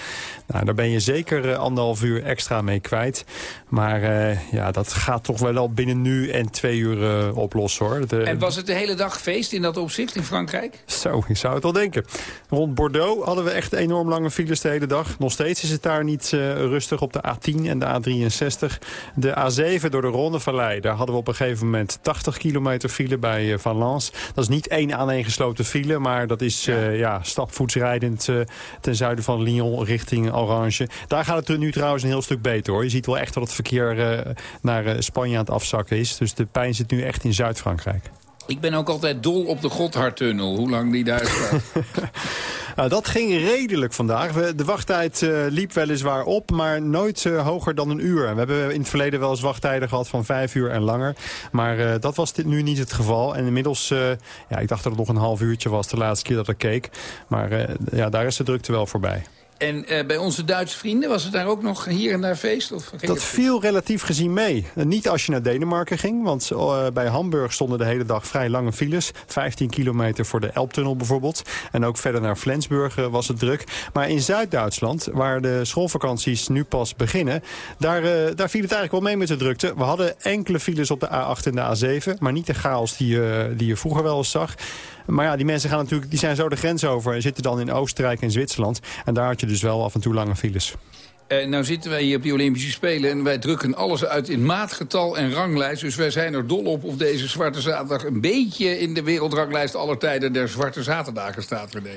Nou, daar ben je zeker eh, anderhalf uur extra mee kwijt. Maar eh, ja, dat gaat toch wel al binnen nu en twee uur eh, oplossen, hoor. De- En was het de hele dag feest in dat opzicht in Frankrijk? Zo, ik zou het wel denken. Rond Bordeaux hadden we echt enorm lange files de hele dag. Nog steeds is het daar niet rustig op de A10 en de A63. De A7 door de Ronnevallei, daar hadden we op een gegeven moment 80 kilometer file bij Valence. Dat is niet één aaneengesloten file, maar dat is ja. ja, stapvoetsrijdend ten zuiden van Lyon richting Orange. Daar gaat het nu trouwens een heel stuk beter hoor. Je ziet wel echt dat het verkeer eh, naar eh, Spanje aan het afzakken is. Dus de pijn zit nu echt in Zuid-Frankrijk. Ik ben ook altijd dol op de Gotthardtunnel, hoe lang die daar staat. Nou, dat ging redelijk vandaag. We- De wachttijd eh, liep weliswaar op, maar nooit hoger dan een uur. We hebben in het verleden wel eens wachttijden gehad van vijf uur en langer. Maar dat was dit nu niet het geval. En inmiddels, ja, ik dacht dat het nog een half uurtje was de laatste keer dat ik keek. Maar ja, daar is de drukte wel voorbij. En eh, bij onze Duitse vrienden, was het daar ook nog hier en daar feest? Of Dat viel relatief gezien mee. Eh, Niet als je naar Denemarken ging, want eh, bij Hamburg stonden de hele dag vrij lange files. 15 kilometer voor de Elbtunnel bijvoorbeeld. En ook verder naar Flensburg was het druk. Maar in Zuid-Duitsland, waar de schoolvakanties nu pas beginnen... Daar, daar viel het eigenlijk wel mee met de drukte. We hadden enkele files op de A8 en de A7, maar niet de chaos die, eh, die je vroeger wel eens zag. Maar ja, die mensen gaan natuurlijk, die zijn zo de grens over en zitten dan in Oostenrijk en Zwitserland. En daar had je dus wel af en toe lange files. Eh, nou zitten wij hier op die Olympische Spelen en wij drukken alles uit in maatgetal en ranglijst. Dus wij zijn er dol op of deze Zwarte Zaterdag een beetje in de wereldranglijst aller tijden der Zwarte Zaterdagen staat, René.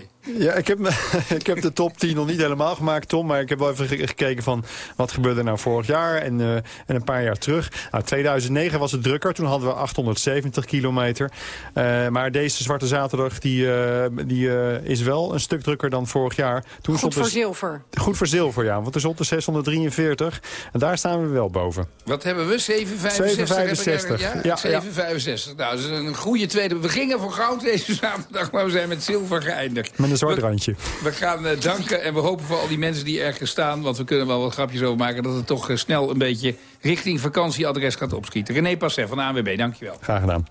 Ja, ik heb, ik heb de top 10 nog niet helemaal gemaakt, Tom. Maar ik heb wel even ge- gekeken van wat gebeurde er nou vorig jaar en, eh, en een paar jaar terug. Nou, 2009 was het drukker. Toen hadden we 870 kilometer. Eh, maar deze Zwarte Zaterdag die, eh, die, eh, is wel een stuk drukker dan vorig jaar. Toen Goed stond voor er- zilver. Goed voor zilver, ja. Want er stond er 643. En daar staan we wel boven. Wat hebben we? 765? 765, Ja, ja, 765. Nou, dat is een goede tweede. We gingen voor goud deze zaterdag, maar we zijn met zilver geëindigd. Met een zwart We- randje. We gaan eh, danken en we hopen voor al die mensen die ergens staan... want we kunnen wel wat grapjes over maken... dat het toch eh, snel een beetje richting vakantieadres gaat opschieten. René Passet van de ANWB, dankjewel. Graag gedaan.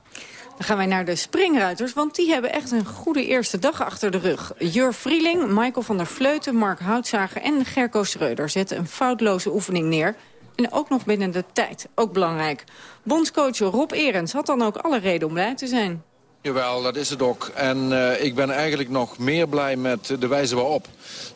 Dan gaan wij naar de springruiters, want die hebben echt een goede eerste dag achter de rug. Jur Vrieling, Michael van der Vleuten, Mark Houtzager en Gerco Schreuder zetten een foutloze oefening neer. En ook nog binnen de tijd, ook belangrijk. Bondscoach Rob Erens had dan ook alle reden om blij te zijn. Jawel, dat is het ook. En eh, ik ben eigenlijk nog meer blij met de wijze waarop.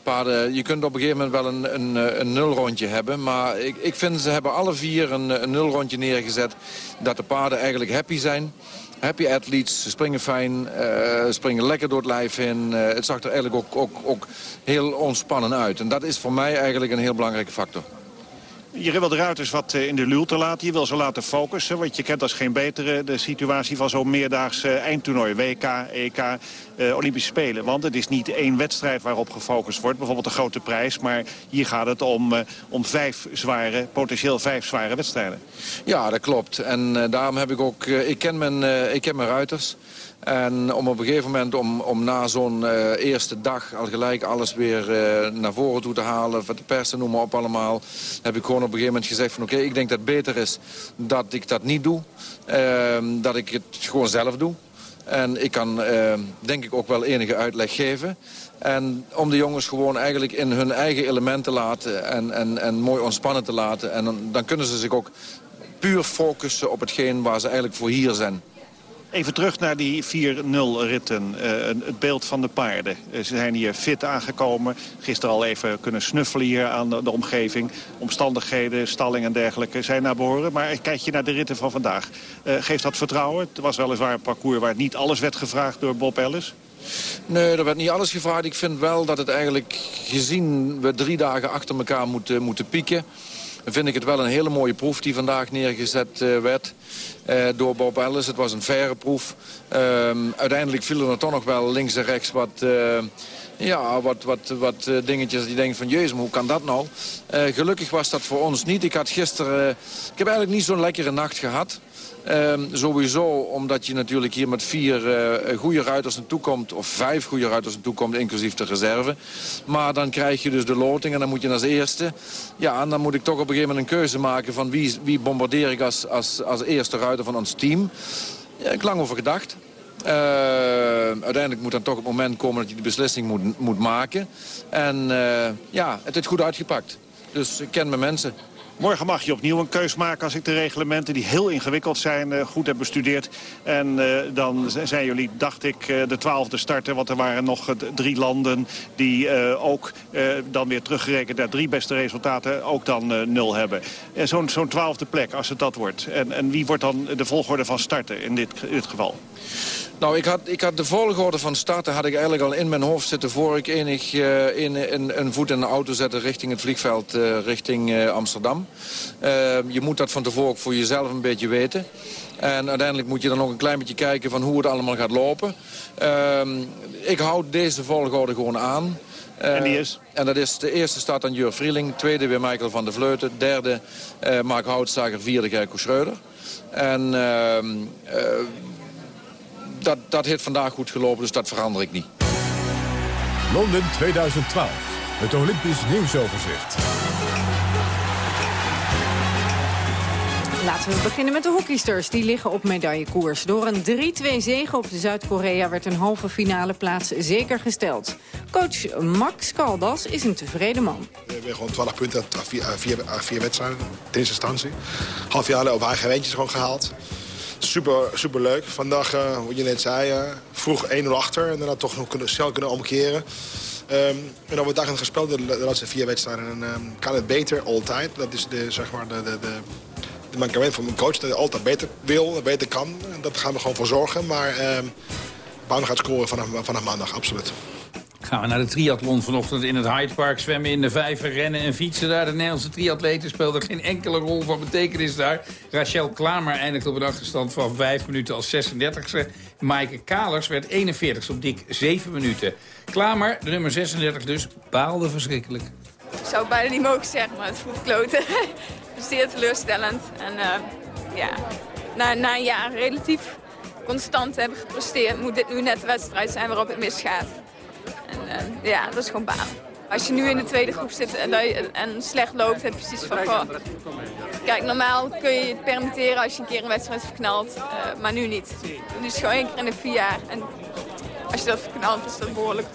Paarden, je kunt op een gegeven moment wel een, een, eh, een nulrondje hebben. Maar ik, ik vind ze hebben alle vier een, een nulrondje neergezet. Dat de paarden eigenlijk happy zijn. Happy athletes, ze springen fijn, eh, springen lekker door het lijf heen. Eh, het zag er eigenlijk ook, ook, ook heel ontspannen uit. En dat is voor mij eigenlijk een heel belangrijke factor. Je wil de ruiters wat eh, in de luwte laten. Je wil ze laten focussen. Want je kent als geen betere de situatie van zo'n meerdaags eh, eindtoernooi. WK, EK, eh, Olympische Spelen. Want het is niet één wedstrijd waarop gefocust wordt. Bijvoorbeeld de grote prijs. Maar hier gaat het om, om vijf zware, potentieel vijf zware wedstrijden. Ja, dat klopt. En daarom heb ik ook... ik, ken mijn, ik ken mijn ruiters. En om op een gegeven moment, om, om na zo'n eh, eerste dag... al gelijk alles weer eh, naar voren toe te halen... de pers en noem maar op allemaal... heb ik gewoon op een gegeven moment gezegd van... oké, ik denk dat het beter is dat ik dat niet doe. Ehm, dat ik het gewoon zelf doe. En ik kan, ehm, denk ik, ook wel enige uitleg geven. En om de jongens gewoon eigenlijk in hun eigen elementen te laten... en, en, en mooi ontspannen te laten. En dan kunnen ze zich ook puur focussen op hetgeen waar ze eigenlijk voor hier zijn. Even terug naar die 4-0 ritten. Uh, het beeld van de paarden. Uh, ze zijn hier fit aangekomen. Gisteren al even kunnen snuffelen hier aan de, omgeving. Omstandigheden, stalling en dergelijke zijn naar behoren. Maar kijk je naar de ritten van vandaag. Uh, geeft dat vertrouwen? Het was weliswaar een parcours waar niet alles werd gevraagd door Bob Ellis. Nee, er werd niet alles gevraagd. Ik vind wel dat het eigenlijk, gezien we drie dagen achter elkaar moeten, moeten pieken vind ik het wel een hele mooie proef die vandaag neergezet uh, werd uh, door Bob Ellis. Het was een faire proef. Uh, uiteindelijk vielen er toch nog wel links en rechts wat... Uh, ja, wat, wat, wat dingetjes die denken van... jezus, hoe kan dat nou? gelukkig was dat voor ons niet. Ik had gisteren... ik heb eigenlijk niet zo'n lekkere nacht gehad. Um, sowieso omdat je natuurlijk hier met vier uh, goede ruiters naartoe komt... of vijf goede ruiters naartoe komt, inclusief de reserve. Maar dan krijg je dus de loting en dan moet je als eerste... ja, en dan moet ik toch op een gegeven moment een keuze maken... van wie, wie bombardeer ik als, als, als eerste ruiter van ons team. Ja, ik lang over gedacht. Uh, uiteindelijk moet dan toch het moment komen dat je die beslissing moet, moet maken. En uh, ja, het is goed uitgepakt. Dus ik ken mijn mensen. Morgen mag je opnieuw een keus maken als ik de reglementen... die heel ingewikkeld zijn, uh, goed heb bestudeerd. En uh, dan zijn jullie, dacht ik, uh, de twaalfde starter. Want er waren nog drie landen die ook dan weer teruggerekend... naar drie beste resultaten ook dan nul hebben. Zo'n zo'n twaalfde plek, als het dat wordt. En, en wie wordt dan de volgorde van starten in dit, in dit geval? Nou, ik had, ik had de volgorde van starten had ik eigenlijk al in mijn hoofd zitten... voor ik enig uh, in, in, een voet in de auto zette richting het vliegveld, uh, richting uh, Amsterdam. je moet dat van tevoren ook voor jezelf een beetje weten. En uiteindelijk moet je dan ook een klein beetje kijken van hoe het allemaal gaat lopen. Ehm, ik houd deze volgorde gewoon aan. en die is? En dat is de eerste start aan Jur Vrieling. Tweede weer Michael van der Vleuten. Derde Mark Houtzager. Vierde Gerko Schreuder. En ehm, dat, dat heeft vandaag goed gelopen, dus dat verander ik niet. Londen 2012, het Olympisch nieuwsoverzicht. Laten we beginnen met de hockeysters. Die liggen op medaillekoers. Door een 3-2 zege op Zuid-Korea werd een halve finale plaats zeker gesteld. Coach Max Caldas is een tevreden man. We hebben gewoon 12 punten uit vier, vier, vier wedstrijden, in eerste instantie. Half jaar op eigen wendjes gewoon gehaald super, super leuk. Vandaag, uh, wat je net zei, uh, vroeg 1-0 achter. En daarna toch nog kunnen, snel kunnen omkeren. Um, en dan we dag gespeeld, de, laatste vier wedstrijden. En um, kan het beter, altijd. Dat is de, zeg maar, de, de, de, de mankement van mijn coach. Dat hij altijd beter wil, beter kan. En dat gaan we gewoon voor zorgen. Maar um, Bouwen gaat scoren vanaf, vanaf maandag, absoluut. Naar de triathlon vanochtend in het Hyde Park. Zwemmen in de vijver, rennen en fietsen daar. De Nederlandse triatleten speelden geen enkele rol van betekenis daar. Rachel Klamer eindigt op een achterstand van 5 minuten als 36e. Maaike Kalers werd 41 op dik 7 minuten. Klamer, de nummer 36 dus, baalde verschrikkelijk. Ik zou het bijna niet mogen zeggen, maar het voelt kloten. zeer teleurstellend. En uh, ja, na, na een jaar relatief constant hebben gepresteerd... moet dit nu net de wedstrijd zijn waarop het misgaat. En, ja, dat is gewoon baan. Als je nu in de tweede groep zit en, en slecht loopt, heb je precies van... Goh, kijk, normaal kun je het permitteren als je een keer een wedstrijd verknalt, uh, maar nu niet. Dus gewoon één keer in de vier jaar. En als je dat verknalt, is dat behoorlijk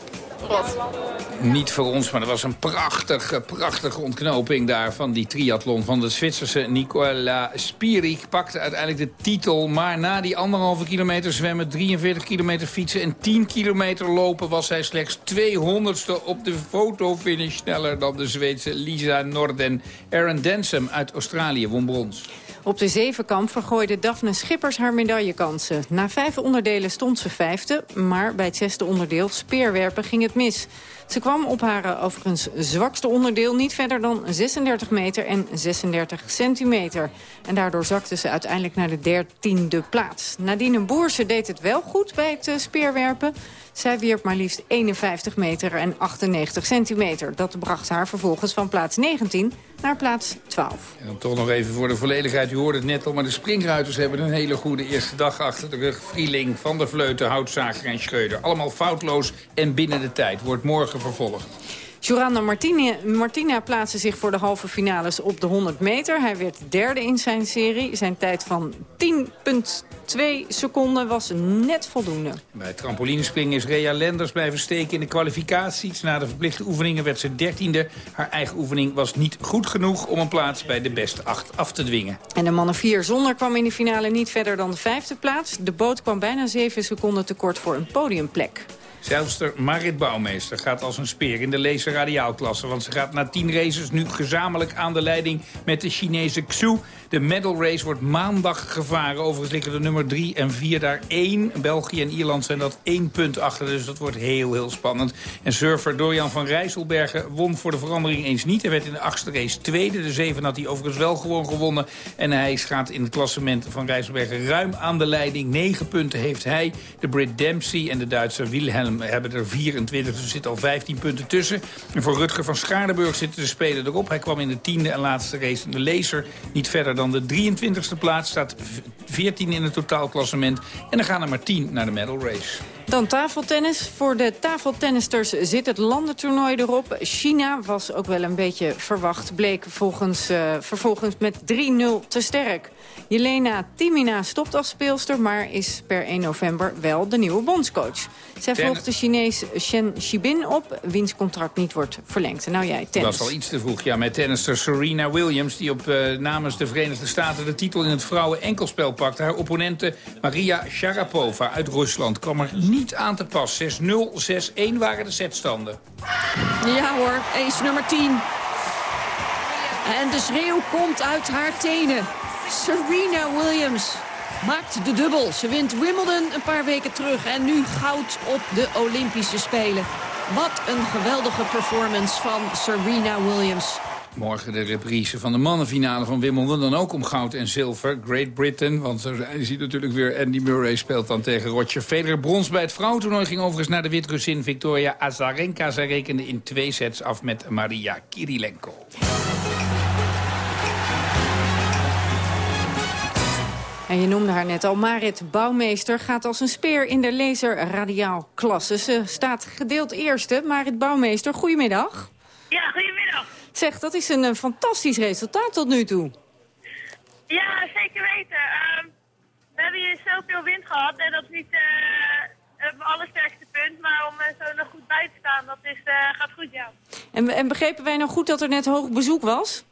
Niet voor ons, maar er was een prachtige, prachtige ontknoping daar van die triathlon van de Zwitserse Nicola Spirik. Pakte uiteindelijk de titel, maar na die anderhalve kilometer zwemmen, 43 kilometer fietsen en 10 kilometer lopen was hij slechts 200ste op de fotofinish sneller dan de Zweedse Lisa Norden. Aaron Densom uit Australië won brons. Op de zevenkamp vergooide Daphne Schippers haar medaillekansen. Na vijf onderdelen stond ze vijfde, maar bij het zesde onderdeel speerwerpen ging het mis. Ze kwam op haar eh, overigens zwakste onderdeel niet verder dan 36 meter en 36 centimeter. En daardoor zakte ze uiteindelijk naar de dertiende plaats. Nadine Boerse deed het wel goed bij het eh, speerwerpen. Zij wierp maar liefst 51 meter en 98 centimeter. Dat bracht haar vervolgens van plaats 19 naar plaats 12. En dan toch nog even voor de volledigheid. U hoorde het net al, maar de springruiters hebben een hele goede eerste dag achter de rug. Vrieling, Van der Vleuten, Houtzager en Schreuder. Allemaal foutloos en binnen de tijd. Wordt morgen vervolgd. Juranda Martina, Martina plaatste zich voor de halve finales op de 100 meter. Hij werd derde in zijn serie. Zijn tijd van 10,2 seconden was net voldoende. Bij trampolinespringen is Rea Lenders blijven steken in de kwalificaties. Na de verplichte oefeningen werd ze dertiende. Haar eigen oefening was niet goed genoeg om een plaats bij de beste acht af te dwingen. En de mannen 4 zonder kwam in de finale niet verder dan de vijfde plaats. De boot kwam bijna 7 seconden tekort voor een podiumplek. Zeilster Marit Bouwmeester gaat als een speer in de laser radiaalklasse. Want ze gaat na tien races nu gezamenlijk aan de leiding met de Chinese Xu. De medal race wordt maandag gevaren. Overigens liggen de nummer 3 en 4 daar één. België en Ierland zijn dat één punt achter. Dus dat wordt heel, heel spannend. En surfer Dorian van Rijsselbergen won voor de verandering eens niet. Hij werd in de achtste race tweede. De zeven had hij overigens wel gewoon gewonnen. En hij gaat in het klassement van Rijsselbergen ruim aan de leiding. Negen punten heeft hij. De Brit Dempsey en de Duitser Wilhelm hebben er 24. Dus er zitten al 15 punten tussen. En voor Rutger van Schaardenburg zitten de spelen erop. Hij kwam in de tiende en laatste race in de laser niet verder dan de 23e plaats. Staat 14 in het totaalklassement. En dan gaan er maar 10 naar de medal race. Dan tafeltennis. Voor de tafeltennisters zit het landentoernooi erop. China was ook wel een beetje verwacht. Bleek volgens, uh, vervolgens met 3-0 te sterk. Jelena Timina stopt als speelster, maar is per 1 november wel de nieuwe bondscoach. Zij volgt de Chinees Shen Shibin op, wiens contract niet wordt verlengd. Nou jij, tennis. Dat was al iets te vroeg, ja, met tennister Serena Williams... die op uh, namens de Verenigde Staten de titel in het vrouwen-enkelspel pakte. Haar opponente Maria Sharapova uit Rusland kwam er niet aan te pas. 6-0, 6-1 waren de setstanden. Ja hoor, ace nummer 10. En de schreeuw komt uit haar tenen. Serena Williams maakt de dubbel. Ze wint Wimbledon een paar weken terug en nu goud op de Olympische Spelen. Wat een geweldige performance van Serena Williams. Morgen de reprise van de mannenfinale van Wimbledon. Dan ook om goud en zilver. Great Britain, want je ziet natuurlijk weer... Andy Murray speelt dan tegen Roger Federer. Brons bij het vrouwentoernooi ging overigens naar de Wit-Russin Victoria Azarenka. Zij rekende in twee sets af met Maria Kirilenko. En je noemde haar net al, Marit Bouwmeester gaat als een speer in de laser radiaal klasse. Ze staat gedeeld eerste. Marit Bouwmeester, goedemiddag. Ja, goedemiddag. Zeg, dat is een, fantastisch resultaat tot nu toe. Ja, zeker weten. Uh, we hebben hier zoveel wind gehad en dat is niet uh, het allersterkste punt. Maar om er zo nog goed bij te staan, dat is, uh, gaat goed, ja. En, en begrepen wij nou goed dat er net hoog bezoek was?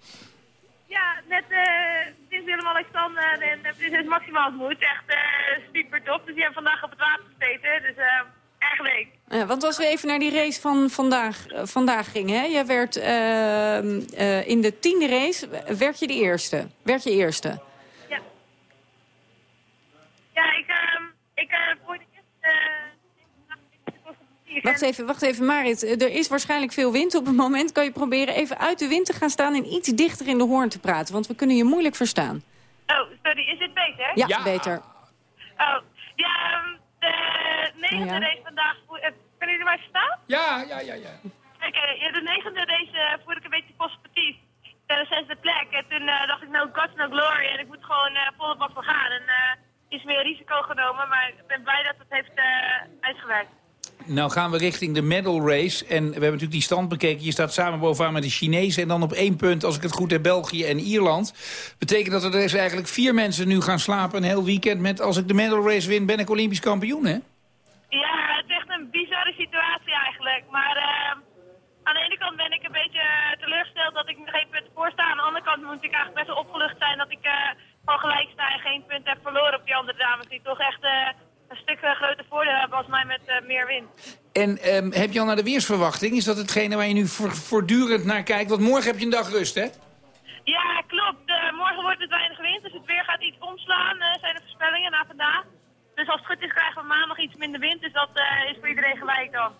Ja, net Prins Willem-Alexander en Prinses Maxima ontmoet. Echt super top. Dus die hebben vandaag op het water gezeten. Dus leuk. Ja, want als we even naar die race van vandaag, vandaag gingen. Hè? Jij werd in de tiende race, werd je de eerste. Werd je eerste. Ja. Ja, ik, ik voor de Wacht even, wacht even, Marit. Er is waarschijnlijk veel wind op het moment. Kan je proberen even uit de wind te gaan staan en iets dichter in de hoorn te praten? Want we kunnen je moeilijk verstaan. Oh, sorry. Is dit beter? Ja, ja. beter. Oh, ja, de negende ja. race vandaag... Kunnen jullie mij verstaan? Ja, ja, ja, ja. Oké, okay, ja, de negende race uh, voelde ik een beetje positief. De zesde plek. En toen uh, dacht ik, no guts, no glory. En ik moet gewoon uh, volle bak voor gaan. En is meer risico genomen, maar ik ben blij dat het heeft uitgewerkt. Nou gaan we richting de medal race. En we hebben natuurlijk die stand bekeken. Je staat samen bovenaan met de Chinezen. En dan op één punt, als ik het goed heb, België en Ierland. Betekent dat er dus eigenlijk vier mensen nu gaan slapen een heel weekend... met als ik de medal race win, ben ik Olympisch kampioen, hè? Ja, het is echt een bizarre situatie eigenlijk. Maar uh, aan de ene kant ben ik een beetje teleurgesteld dat ik geen punten voor sta. Aan de andere kant moet ik eigenlijk best wel opgelucht zijn... dat ik uh, van gelijk sta en geen punt heb verloren op die andere dames. Die toch echt... Uh, een stuk groter voordeel hebben als mij met uh, meer wind. En um, heb je al naar de weersverwachting? Is dat hetgene waar je nu voortdurend naar kijkt? Want morgen heb je een dag rust, hè? Ja, klopt. Uh, morgen wordt het weinig wind, dus het weer gaat iets omslaan, zijn de voorspellingen na vandaag. Dus als het goed is krijgen we maandag iets minder wind, dus dat is voor iedereen gelijk dan.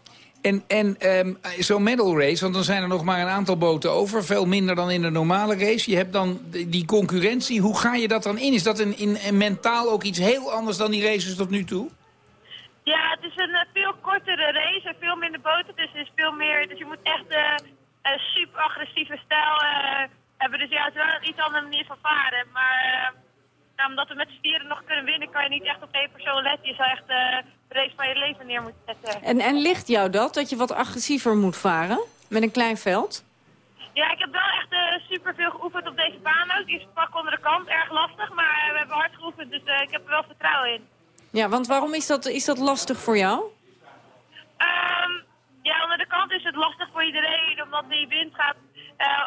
En, en ehm, zo'n medal race, want dan zijn er nog maar een aantal boten over. Veel minder dan in de normale race. Je hebt dan die concurrentie. Hoe ga je dat dan in? Is dat in, in, mentaal ook iets heel anders dan die races tot nu toe? Ja, het is een uh, veel kortere race en veel minder boten. Dus, is veel meer, dus je moet echt uh, een super agressieve stijl uh, hebben. Dus ja, het is wel een iets andere manier van varen. Maar nou, omdat we met z'n vieren nog kunnen winnen, kan je niet echt op één persoon letten. Je zou echt race van je leven neer moeten zetten. En, en ligt jou dat, dat je wat agressiever moet varen? Met een klein veld? Ja, ik heb wel echt uh, super veel geoefend op deze baan ook. Die is pak onder de kant, erg lastig, maar we hebben hard geoefend, dus uh, ik heb er wel vertrouwen in. Ja, want waarom is dat, is dat lastig voor jou? Um, ja, onder de kant is het lastig voor iedereen, omdat die wind gaat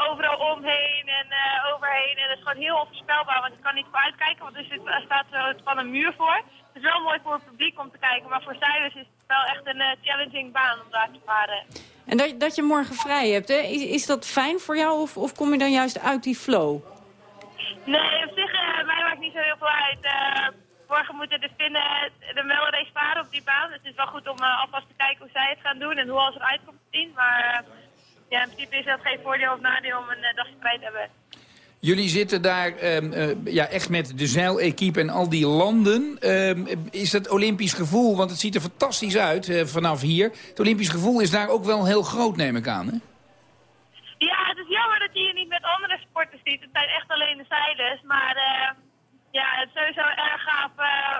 overal omheen en overheen. En het is gewoon heel onvoorspelbaar, want je kan niet vooruitkijken, want er, zit, er staat zo van een muur voor. Het is wel mooi voor het publiek om te kijken, maar voor zeilers is het wel echt een uh, challenging baan om daar te varen. En dat, dat je morgen vrij hebt, hè? Is, is dat fijn voor jou of, of kom je dan juist uit die flow? Nee, op zich, mij maakt niet zo heel veel uit. morgen moeten de Finnen de melrace varen op die baan. Dus het is wel goed om alvast te kijken hoe zij het gaan doen en hoe alles eruit komt te zien. Maar ja, in principe is dat geen voordeel of nadeel om een uh, dagje vrij te hebben. Jullie zitten daar um, uh, ja, echt met de zeilequipe en al die landen. Um, is dat Olympisch gevoel, want het ziet er fantastisch uit uh, vanaf hier. Het Olympisch gevoel is daar ook wel heel groot, neem ik aan, hè? Ja, het is jammer dat je hier niet met andere sporters ziet. Het zijn echt alleen de zeilers, maar... ja, het is sowieso erg gaaf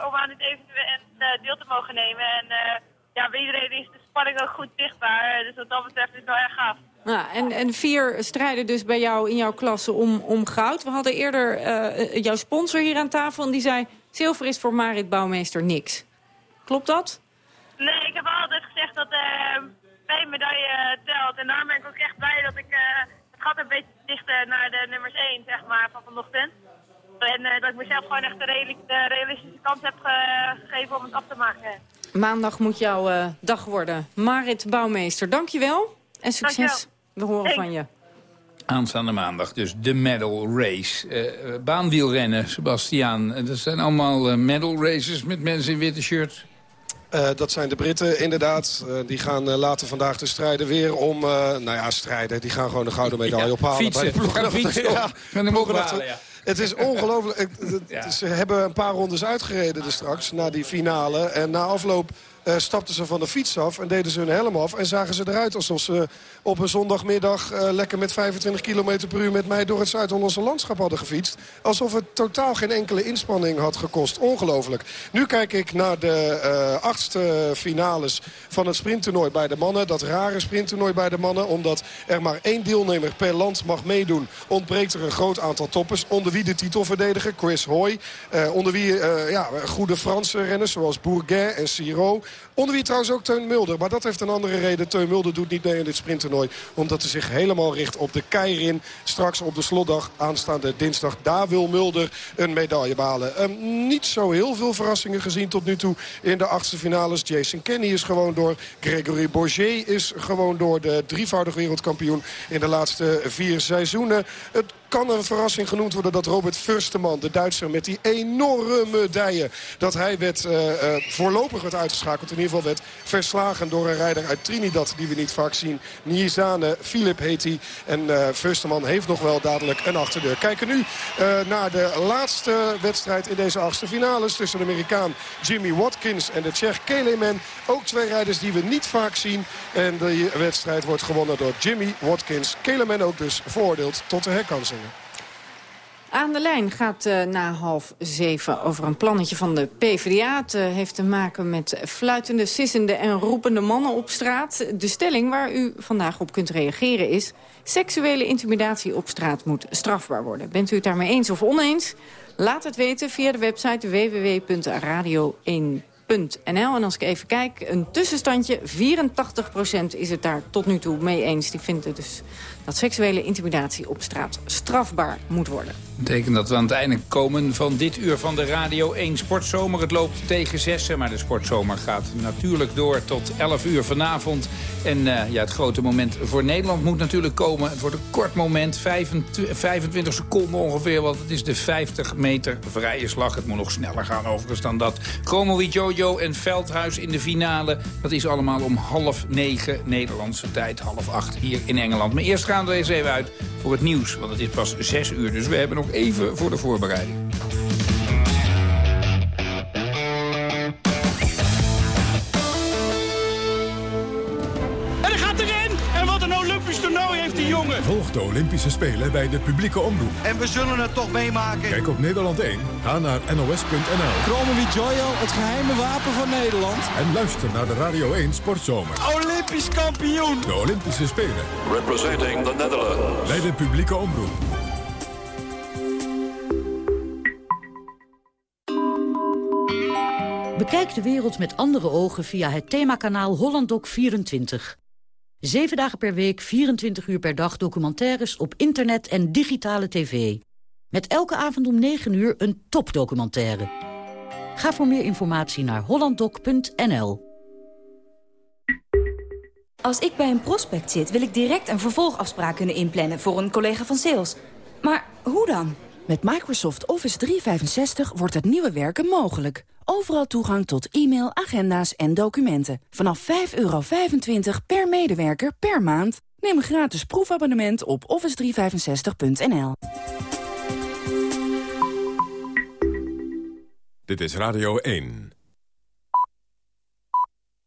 om aan dit evenement deel te mogen nemen. En ja, bij iedereen is de spanning ook goed zichtbaar. Dus wat dat betreft is het wel erg gaaf. Nou, en, en vier strijden dus bij jou in jouw klasse om, om goud. We hadden eerder uh, jouw sponsor hier aan tafel en die zei... zilver is voor Marit Bouwmeester niks. Klopt dat? Nee, ik heb altijd gezegd dat uh, twee medaille telt. En daarom ben ik ook echt blij dat ik uh, het gat een beetje dichten naar de nummers 1 zeg maar, van vanochtend. En dat ik mezelf gewoon echt de, de realistische kans heb gegeven om het af te maken. Maandag moet jouw dag worden. Marit Bouwmeester, dankjewel. En succes. We horen van je. Aanstaande maandag dus de medal race. Uh, baanwielrennen, Sebastiaan. Dat zijn allemaal uh, medal races met mensen in witte shirts. Uh, dat zijn de Britten, inderdaad. Uh, die gaan uh, later vandaag de strijden weer om... nou ja, strijden. Die gaan gewoon de gouden medaille ja, ophalen. Fietsen. Bij de ploeg. Gaan fietsen ja, gaan hem ophalen, ja. Het is ongelooflijk. ja. Ze hebben een paar rondes uitgereden dus straks, na die finale. En na afloop uh, stapten ze van de fiets af en deden ze hun helm af. En zagen ze eruit alsof ze op een zondagmiddag uh, lekker met 25 km per uur met mij door het Zuid-Hollandse landschap hadden gefietst. Alsof het totaal geen enkele inspanning had gekost. Ongelooflijk. Nu kijk ik naar de uh, achtste finales van het sprinttoernooi bij de mannen. Dat rare sprinttoernooi bij de mannen. Omdat er maar één deelnemer per land mag meedoen. Ontbreekt er een groot aantal toppers. Onder wie de titelverdediger Chris Hoy. onder wie ja, goede Franse renners zoals Bourguet en Siro. Onder wie trouwens ook Teun Mulder. Maar dat heeft een andere reden. Teun Mulder doet niet mee in dit sprinttoernooi. Omdat hij zich helemaal richt op de Keirin. Straks op de slotdag aanstaande dinsdag. Daar wil Mulder een medaille behalen. Um, niet zo heel veel verrassingen gezien tot nu toe in de achtste finales. Jason Kenny is gewoon door. Gregory Bourget is gewoon door. De drievoudig wereldkampioen in de laatste vier seizoenen. Het kan een verrassing genoemd worden dat Robert Fursteman, de Duitser met die enorme medaille, dat hij werd, uh, uh, voorlopig werd uitgeschakeld. In ieder geval werd verslagen door een rijder uit Trinidad die we niet vaak zien. Nizane Philip heet hij. En uh, Fursteman heeft nog wel dadelijk een achterdeur. Kijken nu naar de laatste wedstrijd in deze achtste finales tussen de Amerikaan Jimmy Watkins en de Tsjech Kelemen. Ook twee rijders die we niet vaak zien. En de wedstrijd wordt gewonnen door Jimmy Watkins. Kelemen ook dus veroordeeld tot de herkansing. Aan de lijn gaat uh, na half zeven over een plannetje van de PvdA. Het uh, heeft te maken met fluitende, sissende en roepende mannen op straat. De stelling waar u vandaag op kunt reageren is... seksuele intimidatie op straat moet strafbaar worden. Bent u het daarmee eens of oneens? Laat het weten via de website www.radio1 NL. En als ik even kijk, een tussenstandje. 84% is het daar tot nu toe mee eens. Die vindt het dus dat seksuele intimidatie op straat strafbaar moet worden. Dat betekent dat we aan het einde komen van dit uur van de Radio 1 Sportzomer. Het loopt tegen zessen, maar de sportzomer gaat natuurlijk door tot 11 uur vanavond. En uh, ja, het grote moment voor Nederland moet natuurlijk komen. Het wordt een kort moment, 25, 25 seconden ongeveer, want het is de 50 meter vrije slag. Het moet nog sneller gaan overigens dan dat. Chromo Jojo en Veldhuis in de finale. Dat is allemaal om half negen Nederlandse tijd, half acht hier in Engeland. Maar eerst gaan we eens even uit voor het nieuws, want het is pas zes uur. Dus we hebben nog even voor de voorbereiding. Volg de Olympische Spelen bij de publieke omroep. En we zullen het toch meemaken. Kijk op Nederland 1, ga naar nos.nl. Chromo Joyo, het geheime wapen van Nederland. En luister naar de Radio 1 Sportzomer. Olympisch kampioen! De Olympische Spelen. Representing the Netherlands. Bij de publieke omroep. Bekijk de wereld met andere ogen via het themakanaal HollandDoc24. Zeven dagen per week, 24 uur per dag documentaires op internet en digitale tv. Met elke avond om 9 uur een topdocumentaire. Ga voor meer informatie naar hollanddoc.nl. Als ik bij een prospect zit, wil ik direct een vervolgafspraak kunnen inplannen voor een collega van sales. Maar hoe dan? Met Microsoft Office 365 wordt het nieuwe werken mogelijk. Overal toegang tot e-mail, agenda's en documenten. Vanaf 5,25 per medewerker per maand. Neem een gratis proefabonnement op office365.nl. Dit is Radio 1.